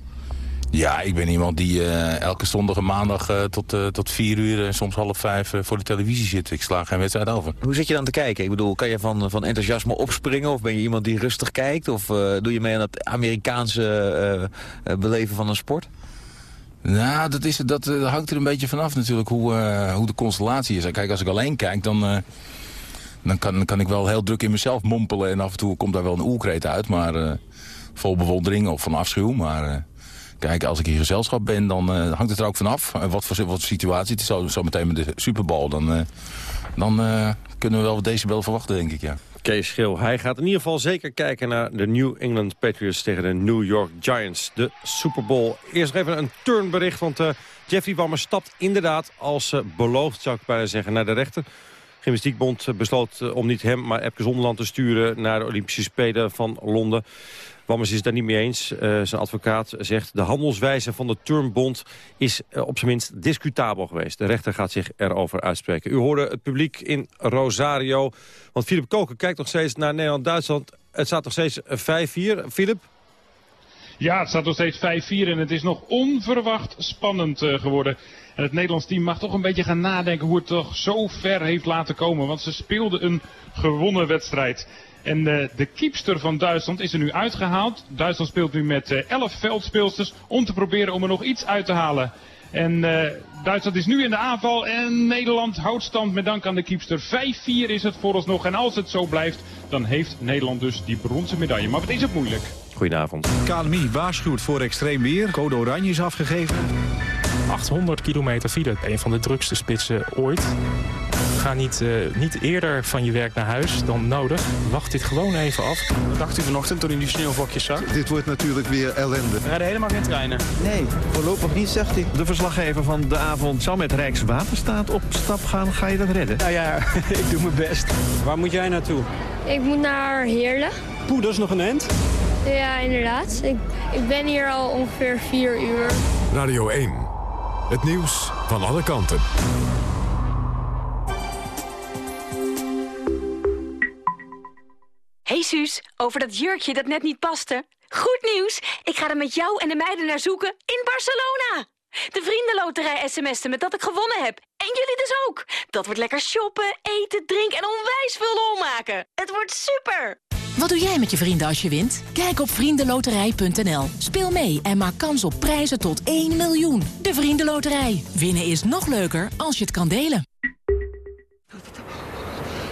Speaker 36: Ja, ik ben iemand die uh, elke zondag en maandag uh, tot, uh, tot vier uur en soms half vijf voor de televisie zit. Ik sla geen wedstrijd over.
Speaker 34: Hoe zit je dan te kijken? Ik bedoel, kan je van, van enthousiasme opspringen? Of ben je iemand die rustig kijkt? Of doe je mee aan het Amerikaanse beleven van een sport?
Speaker 36: Nou, dat, is, dat hangt er een beetje vanaf natuurlijk hoe, hoe de constellatie is. Kijk, als ik alleen kijk, dan, dan kan, kan ik wel heel druk in mezelf mompelen. En af en toe komt daar wel een oerkreet uit. Maar vol bewondering of van afschuw. Maar Kijk, als ik in gezelschap ben, dan uh, hangt het er ook vanaf. Uh, wat, voor, wat situatie. Het is zo, zo meteen met de Super Bowl. Dan, uh, dan kunnen we wel wat decibel verwachten, denk ik, ja.
Speaker 9: Kees Schil, hij gaat in ieder geval zeker kijken naar de New England Patriots tegen de New York Giants. De Super Bowl. Eerst even een turnbericht, want Jeffrey Wammer stapt inderdaad als beloofd, zou ik bijna zeggen, naar de rechter. Gymnastiekbond besloot om niet hem, maar Epke Zonderland te sturen naar de Olympische Spelen van Londen. Wammers is het daar niet mee eens. Uh, zijn advocaat zegt de handelswijze van de Turnbond is uh, op zijn minst discutabel geweest. De rechter gaat zich erover uitspreken. U hoorde het publiek in Rosario. Want Philip Koken kijkt nog steeds naar Nederland-Duitsland. Het staat nog steeds 5-4. Philip?
Speaker 13: Ja, het staat nog steeds 5-4 en het is nog onverwacht spannend uh, geworden. En het Nederlands team mag toch een beetje gaan nadenken hoe het toch zo ver heeft laten komen. Want ze speelden een gewonnen wedstrijd. En uh, de keepster van Duitsland is er nu uitgehaald. Duitsland speelt nu met uh, 11 veldspeelsters om te proberen om er nog iets uit te halen. En uh, Duitsland is nu in de aanval en Nederland houdt stand met dank aan de keepster. 5-4 is het vooralsnog en als het zo blijft, dan heeft Nederland dus die bronzen medaille. Maar wat is het moeilijk.
Speaker 9: Goedenavond.
Speaker 37: KNMI waarschuwt voor extreem weer. Code oranje is afgegeven.
Speaker 38: 800 kilometer file. Een van de drukste spitsen ooit. Ga niet, uh, niet eerder van je werk naar huis dan nodig. Wacht dit gewoon even af.
Speaker 37: Wat dacht u vanochtend toen u die sneeuwvlokjes zag?
Speaker 39: Dit wordt natuurlijk weer ellende.
Speaker 38: Er rijden helemaal geen treinen.
Speaker 39: Nee, voorlopig niet, zegt hij.
Speaker 37: De verslaggever van de avond zou met Rijkswaterstaat op stap gaan. Ga je dat redden?
Speaker 38: Nou ja, ik doe mijn best. Waar moet jij naartoe?
Speaker 40: Ik moet naar Heerlen.
Speaker 38: Poeh, dat is nog een end?
Speaker 40: Ja, inderdaad. Ik, ik ben hier al ongeveer vier uur.
Speaker 41: Radio 1. Het nieuws van alle kanten.
Speaker 42: Over dat jurkje dat net niet paste. Goed nieuws, ik ga er met jou en de meiden naar zoeken in Barcelona.
Speaker 2: De Vriendenloterij sms'en met dat ik gewonnen heb. En jullie dus ook. Dat wordt lekker shoppen, eten, drinken en onwijs veel lol maken. Het wordt super!
Speaker 43: Wat doe jij met je vrienden als je wint? Kijk op vriendenloterij.nl. Speel mee en maak kans op prijzen tot 1 miljoen. De Vriendenloterij. Winnen is nog leuker als je het kan delen.